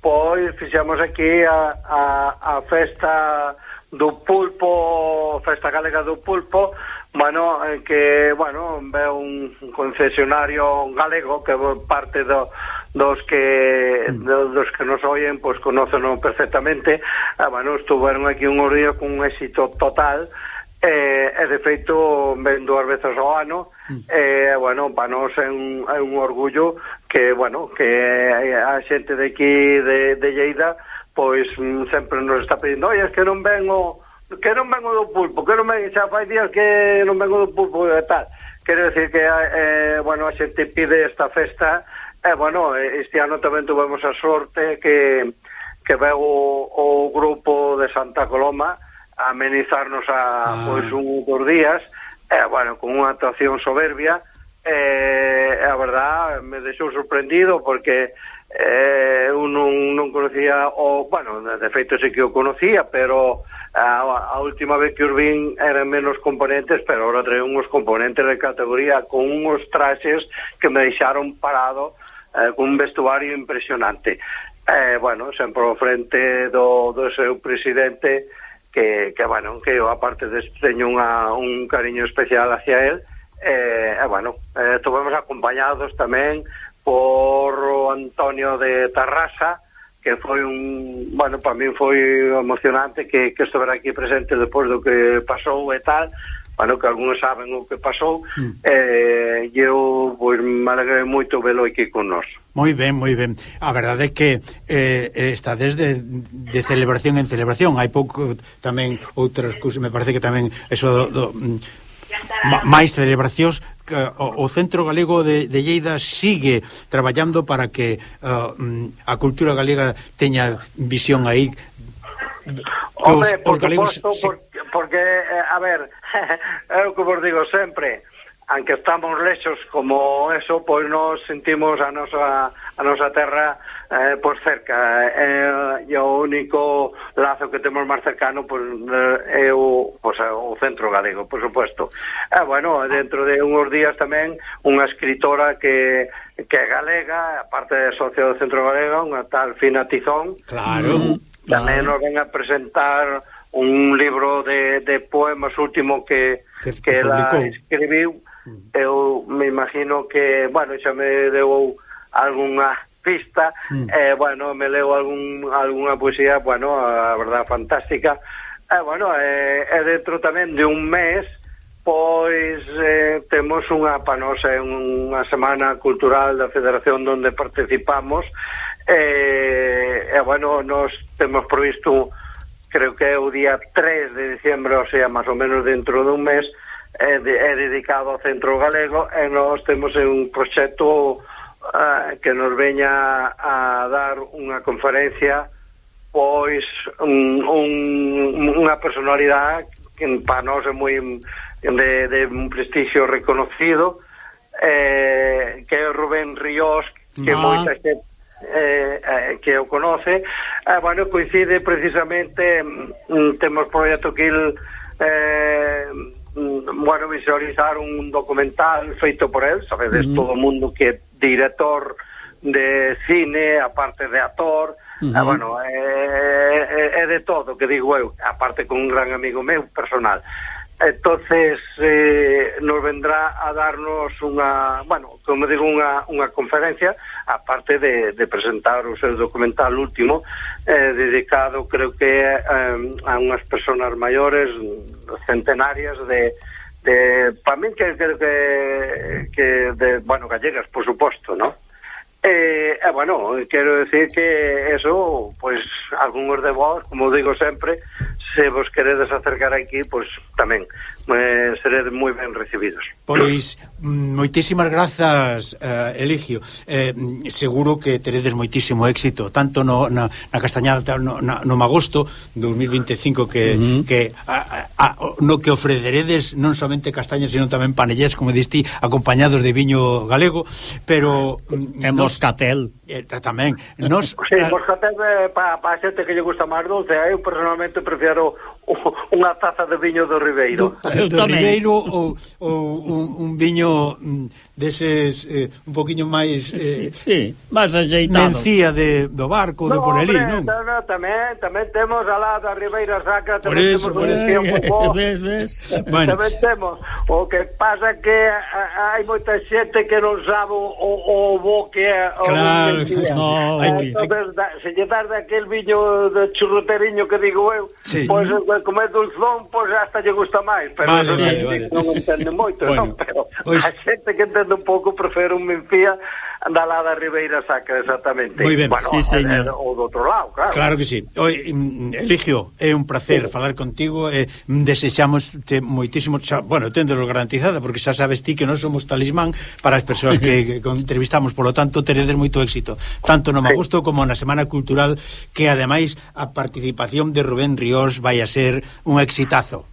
pois fixemos aquí a, a, a festa do pulpo, festa galega do pulpo, bueno, que, bueno, ve un concesionario galego que parte do, dos que mm. dos, dos que nos oyen, pois pues, conocen perfectamente. Ah, bueno, estuveron aquí un días con un éxito total, E, e de feito ven dúas veces ao ano mm. e bueno, para nós é un, é un orgullo que bueno, que a xente de aquí de, de Lleida pois mm, sempre nos está pedindo oi, es que non vengo que non vengo do pulpo, que non vengo, xa fai días que non vengo do pulpo e tal quero decir que eh, bueno, a xente pide esta festa e bueno, este ano tamén tuvemos a sorte que, que veu o, o grupo de Santa Coloma amenizarnos a ah. pois un dos días, eh, bueno, con unha actuación soberbia, eh, a verdad me deixou sorprendido porque eh, eu non, non conocía o, bueno, de feito sí que o conocía, pero a, a última vez que os vin eran menos componentes, pero agora traen uns componentes de categoría con uns traxes que me deixaron parado eh, con un vestuario impresionante. Eh, bueno, sempre ao frente do, do seu presidente que, que bueno, que eu aparte de teño unha, un cariño especial hacia él e, eh, eh, bueno, eh, estuvemos acompañados tamén por Antonio de Tarrasa que foi un, bueno, para min foi emocionante que, que estuver aquí presente depois do que pasou e tal bueno, que algúns saben o que pasou, mm. eh, eu pois, me alegrei moito velo aquí con nós. Moi ben, moi ben. A verdade é que eh, eh está desde de celebración en celebración. Hai pouco tamén outras cousas, me parece que tamén eso do, do mm, máis celebracións o, o Centro Galego de, de Lleida sigue traballando para que uh, a cultura galega teña visión aí que os, Home, os galegos... Supuesto, sí. por porque, eh, a ver, é o que vos digo sempre, aunque estamos lexos como eso, pois nos sentimos a nosa, a nosa terra eh, por cerca. Eh, e o único lazo que temos máis cercano pois, eh, é o, pois, o centro galego, por suposto. E, eh, bueno, dentro de uns días tamén unha escritora que que é galega, aparte de socio do Centro Galego, unha tal Fina Tizón. Claro. Tamén nos ven a presentar un libro de, de poemas último que, que, que ela escribiu eu me imagino que bueno, xa me deu algunha pista. Mm. eh, bueno, me leo algún, alguna poesía bueno, a verdad fantástica. E eh, bueno, eh, é dentro tamén de un mes pois eh, temos unha panosa eh, unha semana cultural da federación onde participamos. Eh, e eh, eh, bueno, nos temos previsto creo que é o día 3 de diciembro, o sea, máis ou menos dentro dun mes, é, de, é dedicado ao Centro Galego e nós temos un proxecto uh, que nos veña a dar unha conferencia pois un, un, unha personalidade que para nós é moi de, de un prestixio reconocido eh, que é Rubén Ríos que ah. moita xente eh, eh, que o conoce eh, bueno, coincide precisamente mm, mm temos proxecto que il eh, mm, bueno, visualizar un documental feito por él, sabedes mm -huh. todo o mundo que é director de cine, aparte de actor Uh -huh. ah, bueno, é, é, é de todo que digo eu, aparte con un gran amigo meu personal entonces eh, nos vendrá a darnos unha, bueno, como digo, unha, unha conferencia, aparte de, de presentar o seu documental último, eh, dedicado, creo que, eh, a unhas personas maiores, centenarias de, de para mí que, creo que, que de, bueno, gallegas, por suposto, ¿no? Eh, eh, bueno, quero decir que eso, pues, algúns de vos, como digo sempre, se vos queredes acercar aquí, pois tamén eh, seredes moi ben recibidos. Pois, moitísimas grazas, eh, Eligio. Eh, seguro que teredes moitísimo éxito, tanto no, na, na Castañada, no, na, no Magosto 2025, que, uh -huh. que a, a, no que ofreceredes non somente castañas, sino tamén panellés, como diste, acompañados de viño galego, pero... E moscatel. Eh, tamén. Nos, sí, moscatel eh, para pa xente que lle gusta máis dulce, eu personalmente prefiero unha taza de viño do Ribeiro. Do, eh, do Ribeiro ou, ou un, un viño mm, deses eh, un poquinho máis eh, sí, sí, máis ajeitado. Mencía de do barco no, de por ali, non? No, no, tamén, tamén temos alá da Ribeira Sacra, por tamén eso, temos por eso, un pouco. Ves, ves. Bueno. Tamén temos o que pasa que hai moita xente que non sabe o, o bo que é o Claro, mencía. no, hai que. Entonces, da, se lle dar daquel viño de churroteriño que digo eu, sí. pois pues, como é do Zlón, pois hasta lle gusta máis, pero vale, vale, vale. non entende moito, bueno, non, pero pues... a xente que entende un pouco prefere un menfía da lá da Ribeira Sacra, exactamente. Moi ben, bueno, sí, eh, señor. Eh, o do outro lado, claro. Claro que sí. Oi, mm, Eligio, é un placer sí. falar contigo, eh, desexamos te moitísimo, xa, bueno, tendelo garantizada, porque xa sabes ti que non somos talismán para as persoas que, que entrevistamos, polo tanto, teredes moito éxito, tanto no Magusto sí. como na Semana Cultural, que ademais a participación de Rubén Ríos vai a ser un exitazo.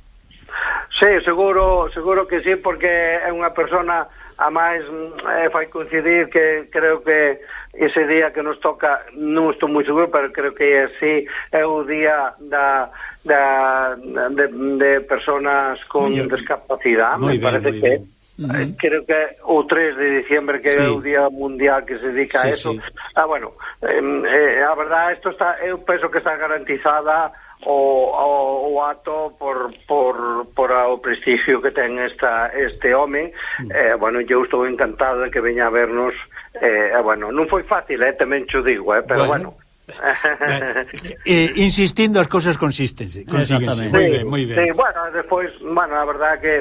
Sí, seguro, seguro que sí, porque é unha persona a máis eh, fai coincidir que creo que ese día que nos toca non estou moi seguro, pero creo que é así é o día da, da de, de personas con muy discapacidade me bien, parece que bien. Eh, uh -huh. creo que o 3 de diciembre que sí. é o día mundial que se dedica sí, a eso sí. ah, bueno, eh, eh, a verdade isto está, eu penso que está garantizada o, o, o ato por, por, por o prestigio que ten esta, este home. Mm. Eh, bueno, eu estou encantado de que veña a vernos. Eh, eh bueno, non foi fácil, eh, tamén xo digo eh, pero bueno, bueno. Eh, insistindo as cousas consístense, consíguense. Moi ben, moi ben. Sí, bueno, despois, bueno, a verdade que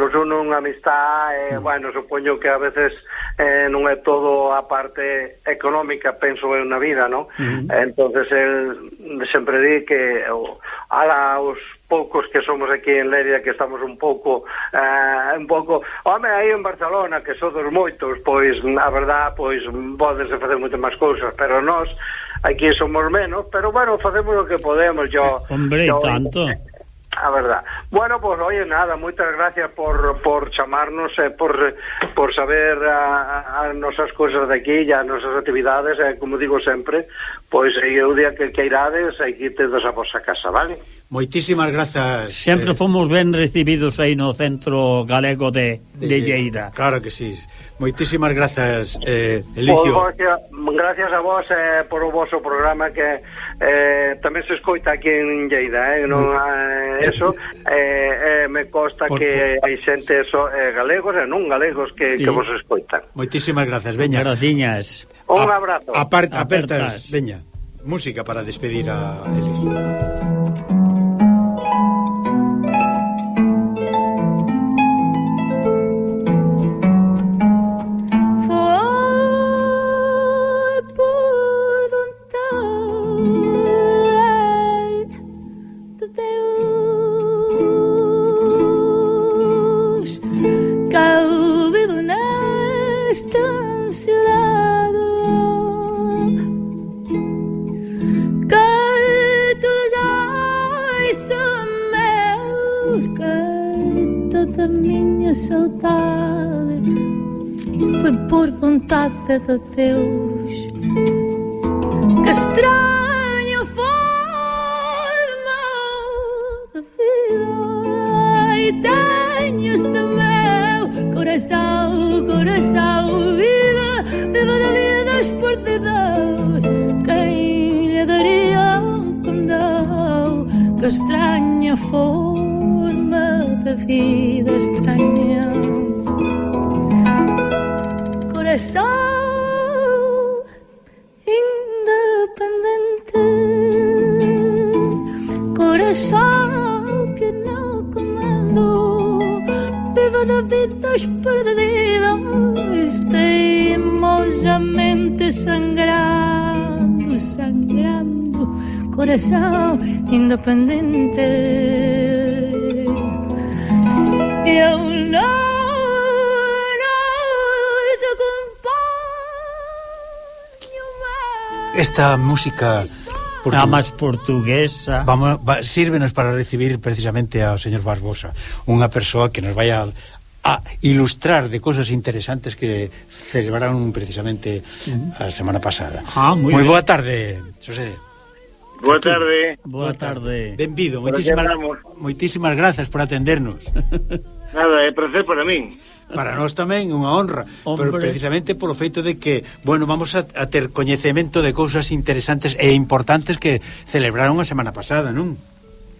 nos unen amistad e, eh, bueno, supoño que a veces eh, non é todo a parte económica, penso eu na vida, non? Mm. entonces el sempre di que oh, o, ala os poucos que somos aquí en Leria que estamos un pouco eh, un pouco, home, aí en Barcelona que sodos moitos, pois a verdad pois podes facer moitas máis cousas pero nós aquí somos menos pero bueno, facemos o que podemos yo, eh, Hombre, yo, tanto A verdad. Bueno, pois, pues, oye, nada, moitas gracias por, por chamarnos, eh, por, por saber ah, ah, a, a nosas cousas de aquí e as nosas actividades, eh, como digo sempre, pois pues, eh, eu día que queirades, aquí tedes a vosa casa, vale? Moitísimas grazas. Sempre eh... fomos ben recibidos aí no Centro Galego de, de, de Lleida. Claro que sí. Moitísimas grazas, eh, Elicio. Pues, gracias a vos eh, por o vosso programa que eh, tamén se escoita aquí en Lleida, eh, non eh, eso, eh, eh, me consta por, que por... hai xente eso, eh, galegos e non galegos que, sí. que vos escoitan. Moitísimas gracias, veña. Graciñas. Un abrazo. Apart, apertas, veña. Música para despedir a Elis. the esta música portuguesa. Ah, máis portuguesa. Vamos, va, sírvenos para recibir precisamente ao señor Barbosa, unha persoa que nos vai a, a ilustrar de cosas interesantes que celebraron precisamente mm. a semana pasada. Ah, moi boa tarde, José. Boa tarde. Boa tarde. Benvido, moitísimas, moitísimas grazas por atendernos. Nada, é prazer para min para nós tamén unha honra, Hombre. pero precisamente polo feito de que, bueno, vamos a, a ter coñecemento de cousas interesantes e importantes que celebraron a semana pasada, non?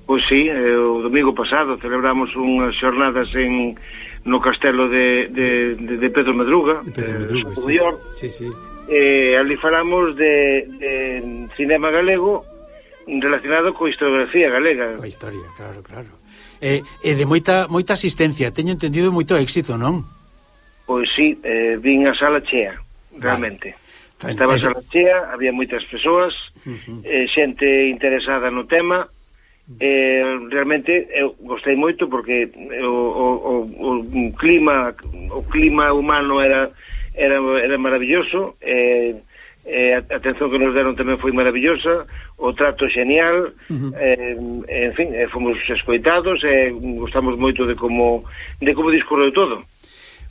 Pois sí, eh, o domingo pasado celebramos unhas xornadas en no castelo de, de, de, de Pedro Madruga, de Pedro Madruga, eh, sí, York. sí, sí. Eh, ali falamos de, de cinema galego relacionado coa historiografía galega. Coa historia, claro, claro e, e de moita moita asistencia. Teño entendido moito éxito, non? Pois sí, eh, vin a sala chea, realmente. Vale. Estaba a sala chea, había moitas persoas, uh -huh. eh, xente interesada no tema, eh, realmente eu gostei moito porque eh, o, o, o, o clima o clima humano era era, era maravilloso eh, eh, a atención que nos deron tamén foi maravillosa, o trato genial, uh -huh. eh, en fin, eh, fomos escoitados, eh, gustamos moito de como de como discorreu todo.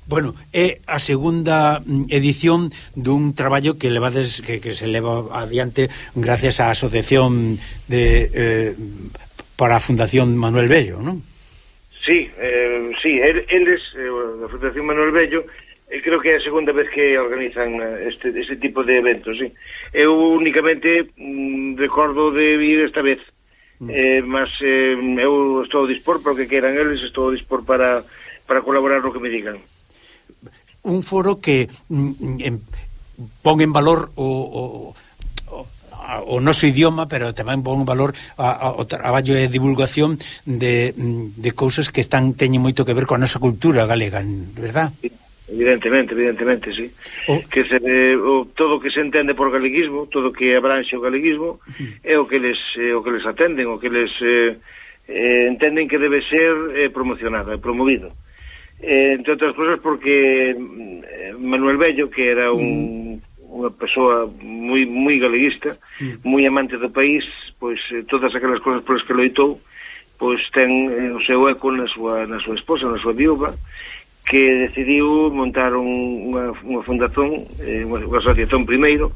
Bueno, é a segunda mm, edición dun traballo que levades que, que se leva adiante gracias á asociación de eh, para a Fundación Manuel Bello, non? Sí, eh, sí, eles, eh, a Fundación Manuel Bello, creo que é a segunda vez que organizan eh, este, este tipo de eventos, sí. Eu únicamente mm, recordo de vir esta vez, mm. eh, mas eh, eu estou dispor para o que queiran eles, estou dispor para, para colaborar no que me digan. Un foro que mm, mm em, pon en valor o... o o noso idioma, pero tamén pon valor ao traballo e divulgación de, mm, de cousas que están teñen moito que ver coa nosa cultura galega, verdad? Sí. Evidentemente, evidentemente, sí. O... Que se, o, todo o que se entende por galeguismo, todo o que abranxe o galeguismo, é o que les, eh, o que les atenden, o que les eh, eh, entenden que debe ser eh, promocionado, eh, promovido. Eh, entre outras cosas porque mm, Manuel Bello, que era un, mm. unha persoa moi, moi galeguista, mm. moi amante do país, pois eh, todas aquelas cosas por as que loitou, pois ten eh, o seu eco na súa, na súa esposa, na súa viúva, que decidiu montar un, unha, unha fundación, eh, unha, unha asociación primeiro,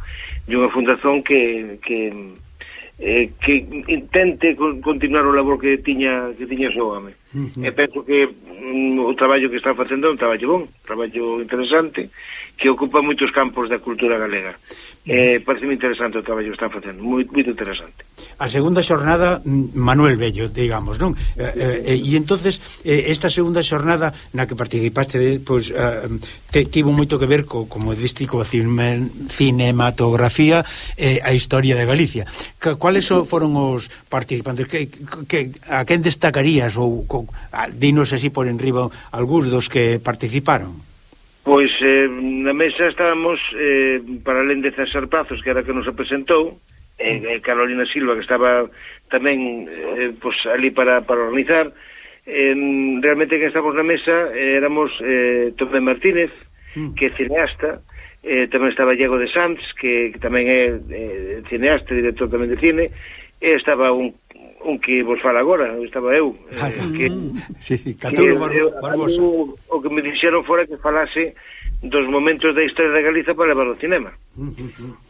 e unha fundación que, que, eh, que intente continuar o labor que tiña, que tiña o seu home. -huh. E penso que mm, o traballo que está facendo é un traballo bon, un traballo interesante, que ocupa moitos campos da cultura galega. Eh, parece moi interesante o traballo que están facendo, moi, moi interesante. A segunda xornada, mm, Manuel Bello, digamos, non? Eh, eh, eh, e entonces eh, esta segunda xornada na que participaste, pois, pues, eh, te, tivo moito que ver co, como diste, co cine, cinematografía e eh, a historia de Galicia. Cales foron os participantes? Que, que, a quen destacarías ou co, ou dinos así por enriba algúns dos que participaron? Pois eh, na mesa estábamos eh, para alén de César Pazos que era que nos apresentou eh, eh, Carolina Silva que estaba tamén eh, pois, ali para, para organizar eh, realmente que estábamos na mesa eh, éramos eh, Tomé Martínez mm. que é cineasta eh, tamén estaba Diego de Sanz que, que tamén é eh, cineasta, director tamén de cine e estaba un un que vos fala agora, estaba eu eh, que, sí, sí, Catolo que, eu, Barbosa. o que me dixeron fora que falase dos momentos da historia da Galiza para levar ao cinema.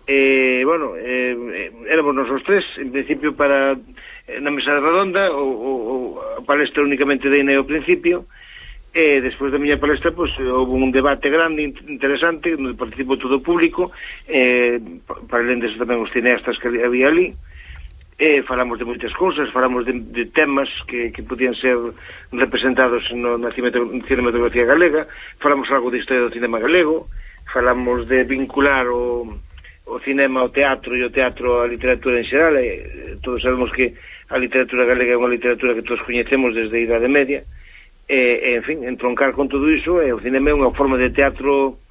Eh, bueno eh, éramos nosos tres en principio para eh, na mesa redonda o, o, o palestra únicamente de Ineo ao principio e eh, despois da miña palestra pois, pues, houve un debate grande, interesante onde participou todo o público eh, para além deso tamén os cineastas que había ali eh, falamos de moitas cousas, falamos de, de temas que, que podían ser representados no, na cinematografía galega, falamos algo de historia do cinema galego, falamos de vincular o, o cinema ao teatro e o teatro á literatura en xeral, e, todos sabemos que a literatura galega é unha literatura que todos coñecemos desde a Idade Media, e, e en fin, entroncar con todo iso, e o cinema é unha forma de teatro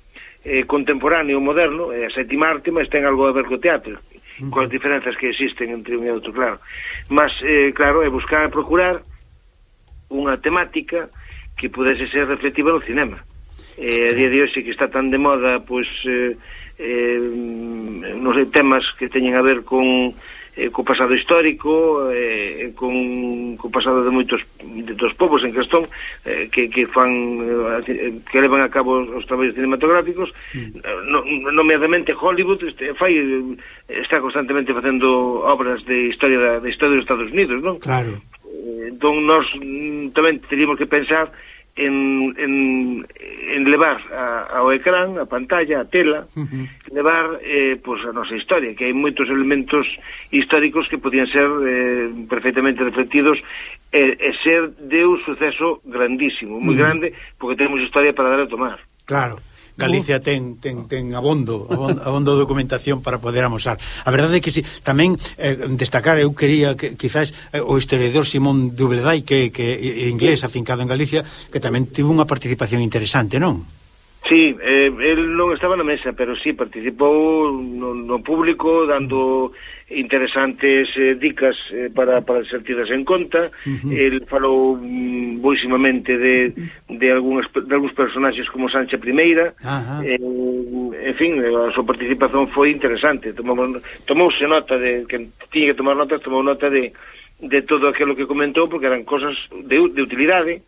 eh, contemporáneo, moderno, e a sétima arte, mas ten algo a ver co teatro coas diferenzas que existen entre un e outro, claro. Mas, eh, claro, é buscar procurar unha temática que pudese ser reflectiva no cinema. Eh, a día de hoxe que está tan de moda, pois, eh, eh, non sei, temas que teñen a ver con eh, co pasado histórico eh, con, co pasado de moitos de, dos povos en que eh, que, que fan eh, que levan a cabo os, traballos cinematográficos mm. no, nomeadamente Hollywood este, fai, eh, está constantemente facendo obras de historia da, de historia dos Estados Unidos non? claro eh, entón nós mm, tamén teríamos que pensar en, en, en levar a, ao ecrán, a pantalla, a tela, uh -huh. levar eh, pues, a nosa historia, que hai moitos elementos históricos que podían ser eh, perfectamente refletidos e, e ser de un suceso grandísimo, moi uh -huh. grande, porque temos historia para dar a tomar. Claro. Galicia ten ten ten abondo, abondo, abondo documentación para poder amosar. A verdade é que si, tamén eh, destacar eu quería que quizás eh, o historiador Simón Dubleday que que é inglés afincado en Galicia, que tamén tivo unha participación interesante, non? Sí, eh, el non estaba na mesa, pero sí participou no, no público dando mm interesantes eh, dicas eh, para, para ser tidas en conta. Uh -huh. el falou mm, boísimamente de, de, algúns, de algúns personaxes como Sancha I eh, en fin, eh, a súa participación foi interesante. Tomamos, tomouse nota de que tiña que tomar notas, tomou nota de, de todo aquilo que comentou porque eran cosas de, de utilidade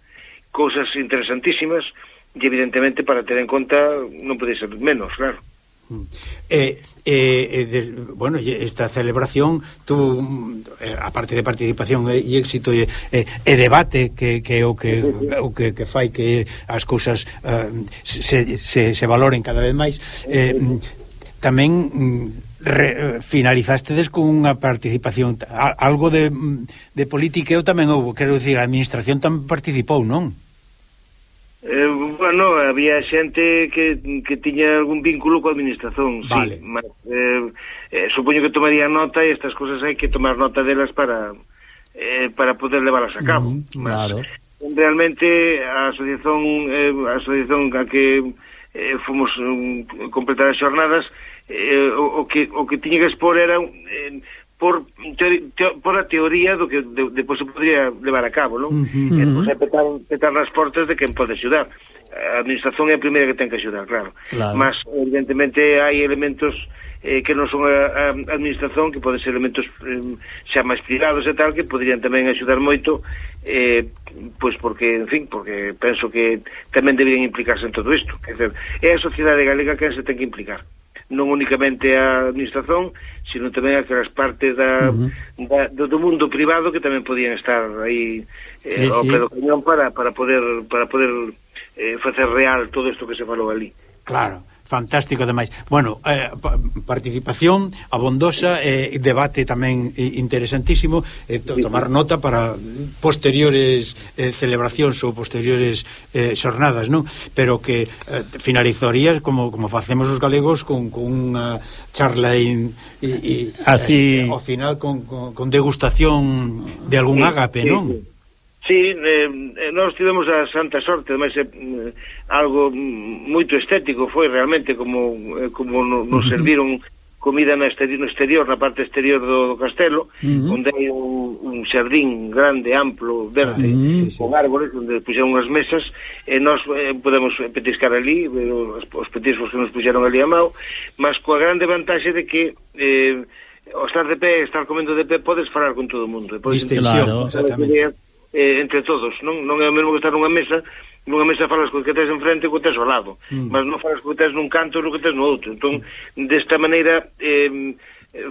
cousas interesantísimas e evidentemente para ter en conta non pode ser menos, claro. Eh, eh, eh de, bueno, esta celebración tuvo, eh, aparte de participación e, e éxito e, e, e debate que, que o que, o que, que fai que as cousas eh, se, se, se valoren cada vez máis. Eh, tamén mm, re, finalizastedes con unha participación. Algo de, mm, de política eu tamén houve, quero dicir, a administración tamén participou, non? Eh, bueno, había xente que, que tiña algún vínculo coa administración, vale. sí, mas, eh, eh, supoño que tomaría nota e estas cosas hai que tomar nota delas para eh, para poder levarlas a cabo. Mm, mas, claro. Realmente a asociación eh, a asociación a que eh, fomos um, completar as xornadas eh, o, o que o que tiña que expor era eh, por, te, te, por a teoría do que de, depois se podría levar a cabo, non? Uh -huh. E petar, petar as portas de quen pode axudar. A administración é a primeira que ten que axudar, claro. claro. Mas, evidentemente, hai elementos eh, que non son a, a administración, que poden ser elementos eh, xa máis privados e tal, que poderían tamén axudar moito, eh, pois porque, en fin, porque penso que tamén deberían implicarse en todo isto. Quer dizer, é a sociedade galega que se ten que implicar non únicamente a administración, sino tamén aquelas partes da, uh -huh. da, do, do mundo privado que tamén podían estar aí eh, sí, ao pé do cañón para, para poder para poder eh, facer real todo isto que se falou ali. Claro fantástico demais. Bueno, eh, participación abondosa e eh, debate tamén interesantísimo, eh, tomar nota para posteriores eh, celebracións ou posteriores eh, xornadas, non? Pero que eh, finalizarías como como facemos os galegos con, con unha charla e, e así eh, ao final con, con, con degustación de algún ágape, non? Sí, sí. Sí, eh, nós tivemos a santa sorte, ademais eh, algo moito estético foi realmente como eh, como nos no serviron comida na exterior, no exterior, na parte exterior do, do castelo, uh -huh. onde hai un, un xardín grande, amplo, verde, uh -huh. con árboles, onde puxeron unhas mesas, e nós eh, podemos petiscar ali, os, os petiscos que nos puxeron ali a mão, mas coa grande vantaxe de que eh, o estar de pé, estar comendo de pé, podes falar con todo o mundo. Podes, claro, exactamente eh, entre todos, non? Non é o mesmo que estar nunha mesa nunha mesa falas co que tes enfrente e co tes ao lado, mm. mas non falas co que tes nun canto e co que tes no outro. Entón, desta maneira, eh,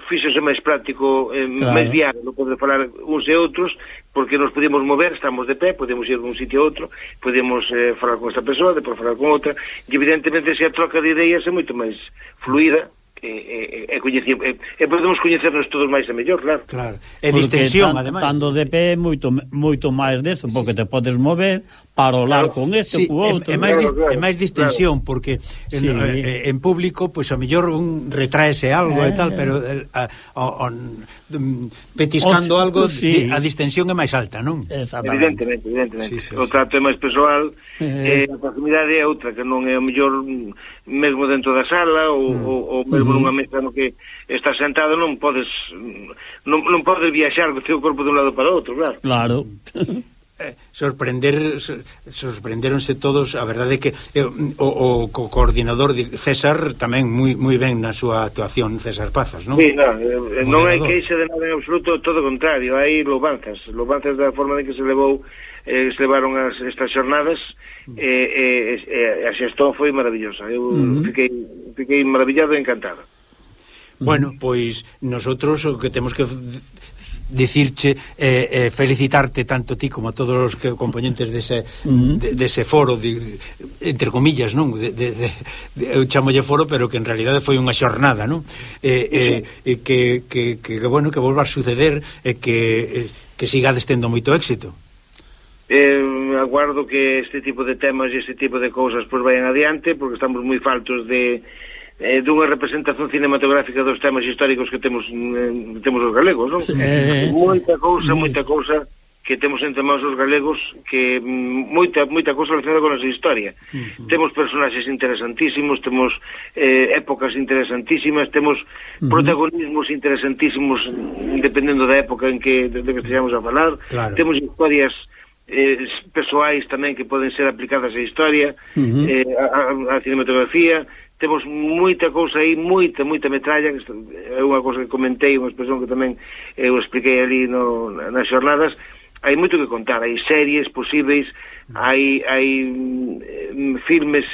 fíxose máis práctico, eh, claro. máis diálogo, poder falar uns e outros, porque nos podemos mover, estamos de pé, podemos ir dun sitio a outro, podemos eh, falar con esta persoa, depois falar con outra, e evidentemente se a troca de ideas é moito máis fluida, e, e, e, e podemos coñecernos todos máis e mellor, claro. Claro. E distensión, tan, ademais. Tanto de pé moito moito máis deso, porque te podes mover, parolar claro. con este sí, cu outro. É, é máis claro, claro, máis distensión claro. porque en, sí. en, en público pois pues, a mellor un retraese algo eh, e tal, eh. pero a, a, on, mm, petiscando o, algo sí. a distensión é máis alta, non? Evidentemente, evidentemente. Sí, sí, o trato é máis persoal, eh. eh a proximidade é outra que non é o mellor mm, mesmo dentro da sala ou, mm. ou, ou mesmo mm. nunha mesa no que estás sentado non podes mm, non, non podes viaxar co teu corpo de un lado para outro, claro. Claro. Eh, sorprender sorprenderonse todos, a verdade que eh, o, o, o coordinador de César tamén moi moi ben na súa actuación César Pazas, non? Sí, non, eh, eh, non hai queixa de nada en absoluto, todo o contrario, hai loubanzas, loubanzas da forma de que se levou eh, se levaron as, estas xornadas e eh, eh, eh, a xestón foi maravillosa. Eu uh -huh. fiquei fiquei maravillado e encantado. Bueno, pois nosotros o que temos que dicirche eh, eh, felicitarte tanto ti como a todos os que componentes dese uh de, dese foro de, entre comillas, non? De, de, de, eu chamolle foro, pero que en realidade foi unha xornada, non? Eh, eh, que, que, que, que bueno, que volva a suceder e eh, que eh, que sigades tendo moito éxito. Eh, aguardo que este tipo de temas e este tipo de cousas pois pues, vayan adiante porque estamos moi faltos de eh, dunha representación cinematográfica dos temas históricos que temos eh, temos os galegos, non? Eh, moita cousa, moita cousa que temos entre mãos os galegos que mm, moita moita cousa relacionada con a nosa historia. Uh -huh. Temos personaxes interesantísimos, temos eh, épocas interesantísimas, temos uh -huh. protagonismos interesantísimos dependendo da época en que de, de que estejamos a falar. Claro. Temos historias eh, persoais tamén que poden ser aplicadas á historia, uh -huh. eh, a, a, a cinematografía, temos moita cousa aí, moita, moita metralla, que é unha cousa que comentei, unha expresión que tamén eu expliquei ali no, nas xornadas, hai moito que contar, hai series posíveis, hai, hai mm, filmes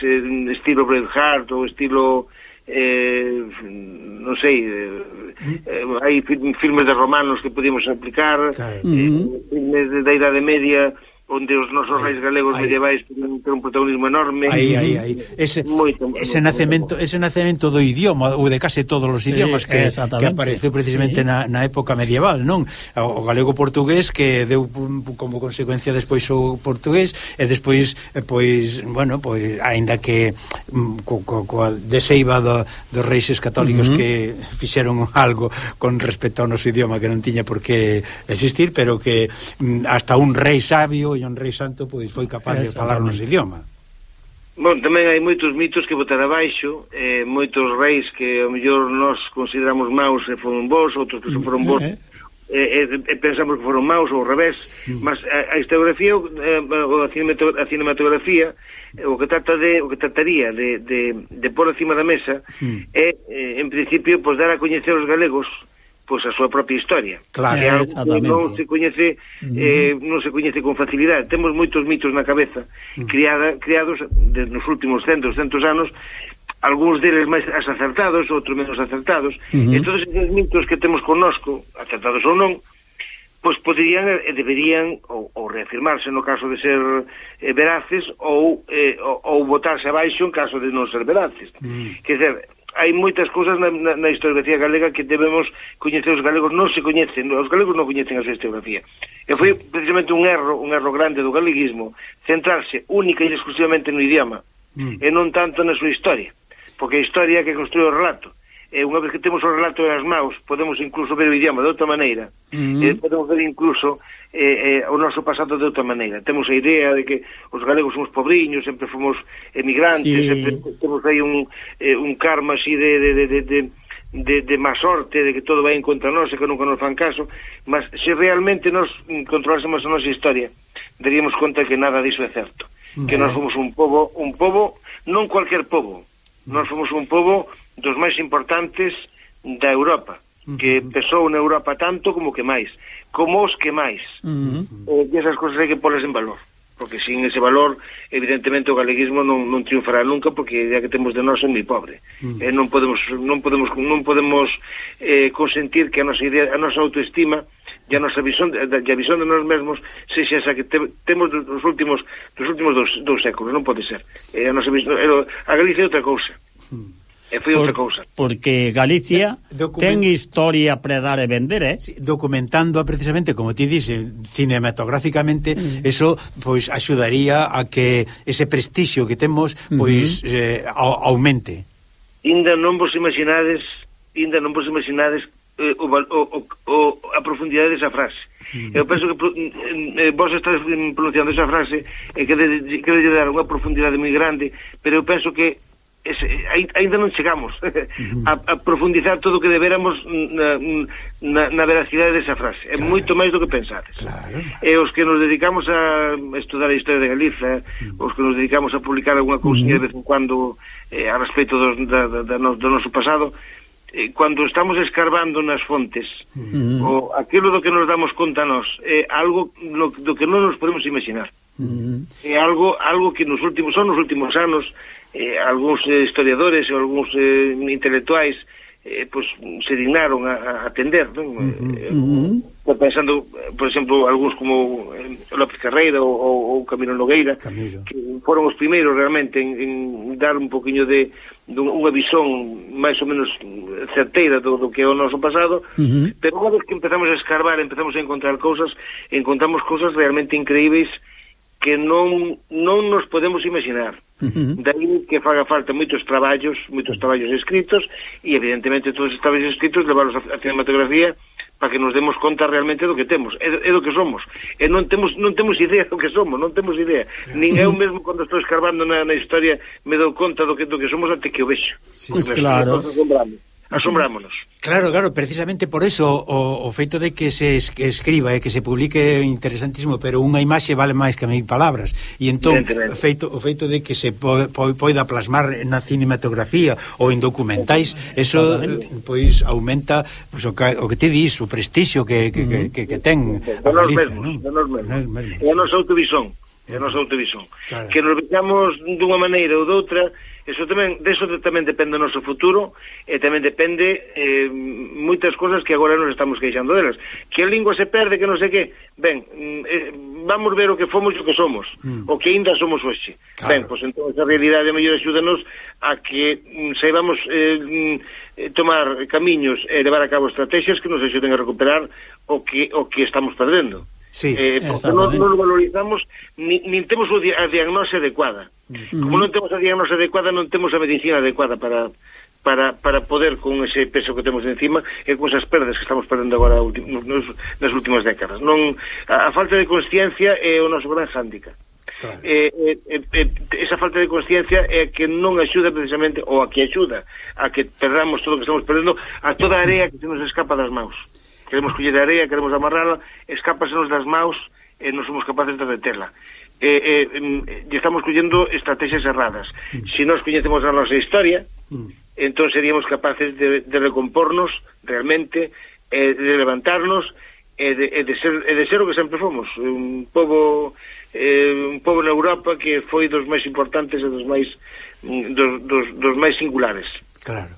estilo Braveheart ou estilo eh, non sei eh, hai filmes de romanos que podíamos aplicar claro. eh, filmes da Idade Media eh, onde os nosos reis galegos aí. medievais teñen un protagonismo enorme. Aí, aí, aí. Ese, moito, ese, nacemento, ese nacemento do idioma, ou de case todos os idiomas sí, que, que apareceu precisamente sí. na, na época medieval, non? O galego-portugués que deu como consecuencia despois o portugués e despois, eh, pois, bueno, pois, aínda que mm, co, co, coa deseiva do, dos reis católicos uh -huh. que fixeron algo con respecto ao noso idioma que non tiña por que existir, pero que mm, hasta un rei sabio John Rei Santo pois foi capaz de falar falarnos idioma. Bon, tamén hai moitos mitos que botar abaixo, eh, moitos reis que ao mellor nós consideramos maus e foron vos, outros que foron vos, eh, eh, eh, pensamos que foron maus ou ao revés, mm. mas a, a historiografía eh, ou a, a cinematografía o que trata de o que trataría de, de, de pôr acima da mesa mm. é, eh, en principio, pois dar a coñecer os galegos pois a súa propia historia. Claro, que algo non se coñece eh, non se coñece con facilidade. Temos moitos mitos na cabeza criada, criados de, nos últimos 100, 200 anos algúns deles máis acertados, outros menos acertados. Uh -huh. todos esses mitos que temos connosco, acertados ou non, pois poderían e deberían ou, ou reafirmarse no caso de ser eh, veraces ou, eh, ou, ou botarse abaixo en caso de non ser veraces. Uh -huh. Quer dizer, hai moitas cousas na, na, na historiografía galega que debemos coñecer os galegos, non se coñecen, os galegos non coñecen a súa historiografía. E foi precisamente un erro, un erro grande do galeguismo, centrarse única e exclusivamente no idioma, mm. e non tanto na súa historia, porque a historia é que construí o relato. E unha vez que temos o relato nas maus, podemos incluso ver o idioma de outra maneira, mm. e podemos ver incluso eh, eh, o noso pasado de outra maneira. Temos a idea de que os galegos somos pobriños, sempre fomos emigrantes, sí. sempre temos aí un, eh, un karma así de, de, de, de, de de, de má sorte, de que todo vai en contra nós e que nunca nos fan caso, mas se realmente nos controlásemos a nosa historia, daríamos conta que nada diso é certo. Que nós fomos un povo, un povo, non cualquier povo, nós fomos un povo dos máis importantes da Europa, que pesou na Europa tanto como que máis como os que máis. Uh eh, -huh. E esas cousas hai que polas en valor porque sin ese valor, evidentemente o galeguismo non, non triunfará nunca porque a idea que temos de nós é moi pobre. Mm. Eh, non podemos non podemos non podemos eh, consentir que a nosa idea, a nosa autoestima e a nosa visión, de, a visión de nós mesmos sexa esa que te, temos dos últimos dos últimos dous, dous séculos, non pode ser. Eh, a nosa visión, eh, a Galicia é outra cousa. Mm. E foi outra cousa. Porque Galicia Document... ten historia para dar e vender, eh? Sí, documentando precisamente, como ti dices, cinematográficamente, mm. eso pois axudaría a que ese prestixio que temos pois mm -hmm. eh, aumente. Inda non vos imaginades, inda non vos imaginades eh, o, o, o, o a profundidade desa frase. Mm. Eu penso que mm, mm, eh, vos estás pronunciando esa frase e eh, que de, que de dar unha profundidade moi grande, pero eu penso que ese, ainda non chegamos a, a profundizar todo o que deberamos mm, mm, na, na, na veracidade desa frase. É claro. moito máis do que pensades. Claro. E os que nos dedicamos a estudar a historia de Galiza, mm. os que nos dedicamos a publicar alguna cousinha de vez en cuando eh, a respecto dos, da, da, da, no, do noso pasado, eh, cando estamos escarbando nas fontes, mm. o aquilo do que nos damos conta nós, é eh, algo no, do que non nos podemos imaginar. Mm. É eh, algo algo que nos últimos son nos últimos anos eh, algúns eh, historiadores e algúns eh, intelectuais eh, pues, se dignaron a, a atender non? Uh -huh. eh, pensando, por exemplo, algúns como eh, López Carreira ou, ou Camilo Nogueira Camilo. que foron os primeiros realmente en, en dar un poquinho de, de unha visón máis ou menos certeira do, do que é o noso pasado uh -huh. pero unha vez que empezamos a escarbar empezamos a encontrar cousas encontramos cousas realmente increíbles que non, non nos podemos imaginar. Uh -huh. Daí que faga falta moitos traballos, moitos traballos escritos, e evidentemente todos os traballos escritos levaros a, a cinematografía para que nos demos conta realmente do que temos, é, é do que somos. E non temos non temos idea do que somos, non temos idea. Nin eu mesmo cando estou escarbando na, na historia me dou conta do que do que somos até que o vexo. Pois sí, claro. Nos, asombrámonos. Claro, claro, precisamente por eso o, o feito de que se escriba e que se publique é interesantísimo, pero unha imaxe vale máis que mil palabras. E entón, o feito, o feito de que se po, po, poida plasmar na cinematografía ou en documentais, eso eh, pois aumenta pois, o, que, o que te dis, o prestixio que, que, que, que, que ten a Galicia, non? De nos mesmos, de nos mesmos. é a nosa claro. que nos vexamos dunha maneira ou doutra, Eso tamén, deso tamén depende o noso futuro e tamén depende eh, moitas cousas que agora nos estamos queixando delas. Que a lingua se perde, que non sei que. Ben, mm, eh, vamos ver o que fomos e o que somos, mm. o que ainda somos hoxe. Claro. Ben, pois entón esa realidade mellor axúdanos a que mm, saibamos eh, mm, tomar camiños e levar a cabo estrategias que nos axuden a recuperar o que o que estamos perdendo. Sí, eh, porque non, non valorizamos nin, nin temos a diagnose adecuada. Como non temos a diagnose adecuada non temos a medicina adecuada para para, para poder con ese peso que temos encima e con esas perdas que estamos perdendo agora nos, nas últimas décadas. Non a, a falta de consciencia é o noso gran hándica Claro. Eh, eh, eh, esa falta de consciencia é que non axuda precisamente ou a que axuda a que perdamos todo o que estamos perdendo a toda a área que se nos escapa das mãos queremos coller a area, queremos amarrala, escápasenos das maus e non somos capaces de detela. E, e, e estamos collendo estrategias erradas. Se si nós coñecemos a nosa historia, mm. entón seríamos capaces de, de recompornos realmente, e de levantarnos, e de, e de, ser, e de ser o que sempre fomos. Un pobo eh, un pobo na Europa que foi dos máis importantes e dos máis mm, dos, dos, dos máis singulares. Claro.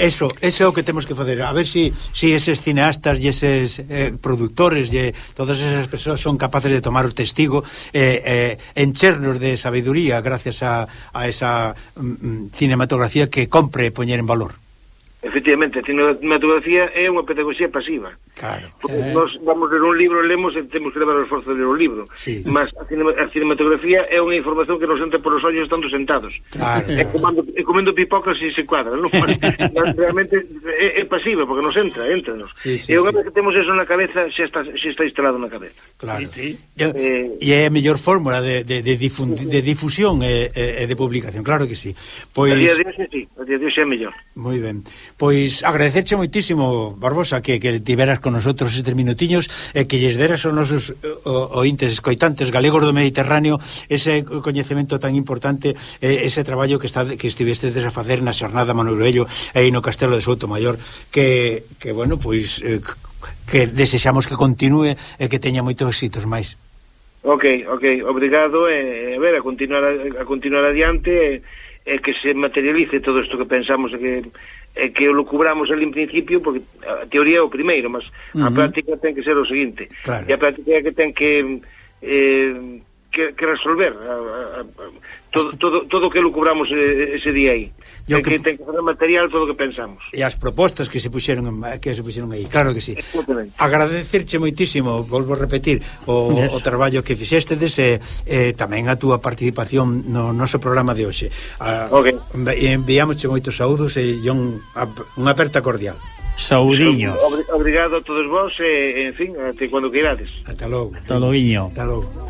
Eso, eso é o que temos que fazer. A ver se si, si eses cineastas e eses eh, productores e todas esas persoas son capaces de tomar o testigo eh, eh, enchernos de sabiduría gracias a, a esa mm, mm cinematografía que compre poñer en valor. Efectivamente, a cinematografía é unha pedagogía pasiva. Claro. Porque eh... nós vamos ler un libro, lemos e temos que levar o esforzo de ler o libro. Sí. Mas a, cinema, a cinematografía é unha información que nos entra por os ollos estando sentados. Claro. É comendo, é comendo pipocas e se cuadra. Non? realmente é, é pasiva, porque nos entra, entra nos. Sí, sí, e unha vez que temos eso na cabeza, xa está, xa está instalado na cabeza. Claro. Sí, sí. Eh... E é a mellor fórmula de, de, de, de difusión e, e de publicación, claro que sí. Pois... A día de hoxe, sí. A día de hoxe é mellor. Moi ben. Pois agradecerche moitísimo, Barbosa, que, que tiveras con nosotros estes minutiños e que lles deras aos nosos o, ointes escoitantes galegos do Mediterráneo ese coñecemento tan importante, ese traballo que está que estivestes a facer na xornada Manuel Bello aí no Castelo de Soutomaior, que, que bueno, pois eh, que desexamos que continue e que teña moitos éxitos máis. Ok, ok, obrigado e a ver, a continuar a continuar adiante e e que se materialice todo isto que pensamos e que eh, que o lucubramos ali en principio, porque a teoría é o primeiro, mas uh -huh. a práctica ten que ser o seguinte. Claro. E a práctica é que ten que... Eh, que, que resolver a, a, a, todo, todo, todo que lucubramos eh, eh, ese día aí. Ten que, que, ten que fazer material todo o que pensamos. E as propostas que se puxeron que se puxeron aí, claro que sí. Agradecerche moitísimo, volvo a repetir, o, yes. o traballo que fixestedes e eh, eh, tamén a túa participación no noso programa de hoxe. Ah, okay. Enviámosche moitos saúdos e un, unha aperta cordial. Saudiños. Obrigado a todos vos e, en fin, até cando queirades. Ata logo. Ata logo. Ata logo.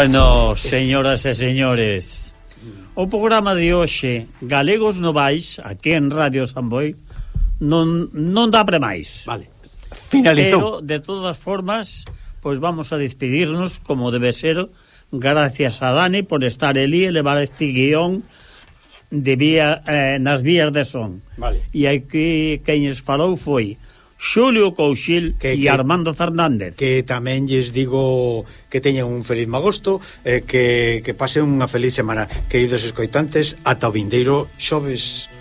bueno, señoras e señores, o programa de hoxe, Galegos Novais, aquí en Radio Samboy, non, non dá pre máis. Vale. Finalizou. Pero, de todas formas, pois vamos a despedirnos, como debe ser, gracias a Dani por estar elí e levar este guión de vía, eh, nas vías de son. Vale. E aquí, queñes falou foi Xulio Couchil que, e que, Armando Fernández. Que tamén lles digo que teñen un feliz magosto, eh, que, que pasen unha feliz semana, queridos escoitantes, ata o vindeiro xoves.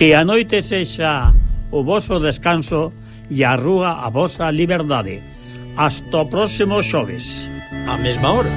Que a noite sexa o voso descanso e a rúa a vosa liberdade. Hasta o próximo xoves. A mesma hora.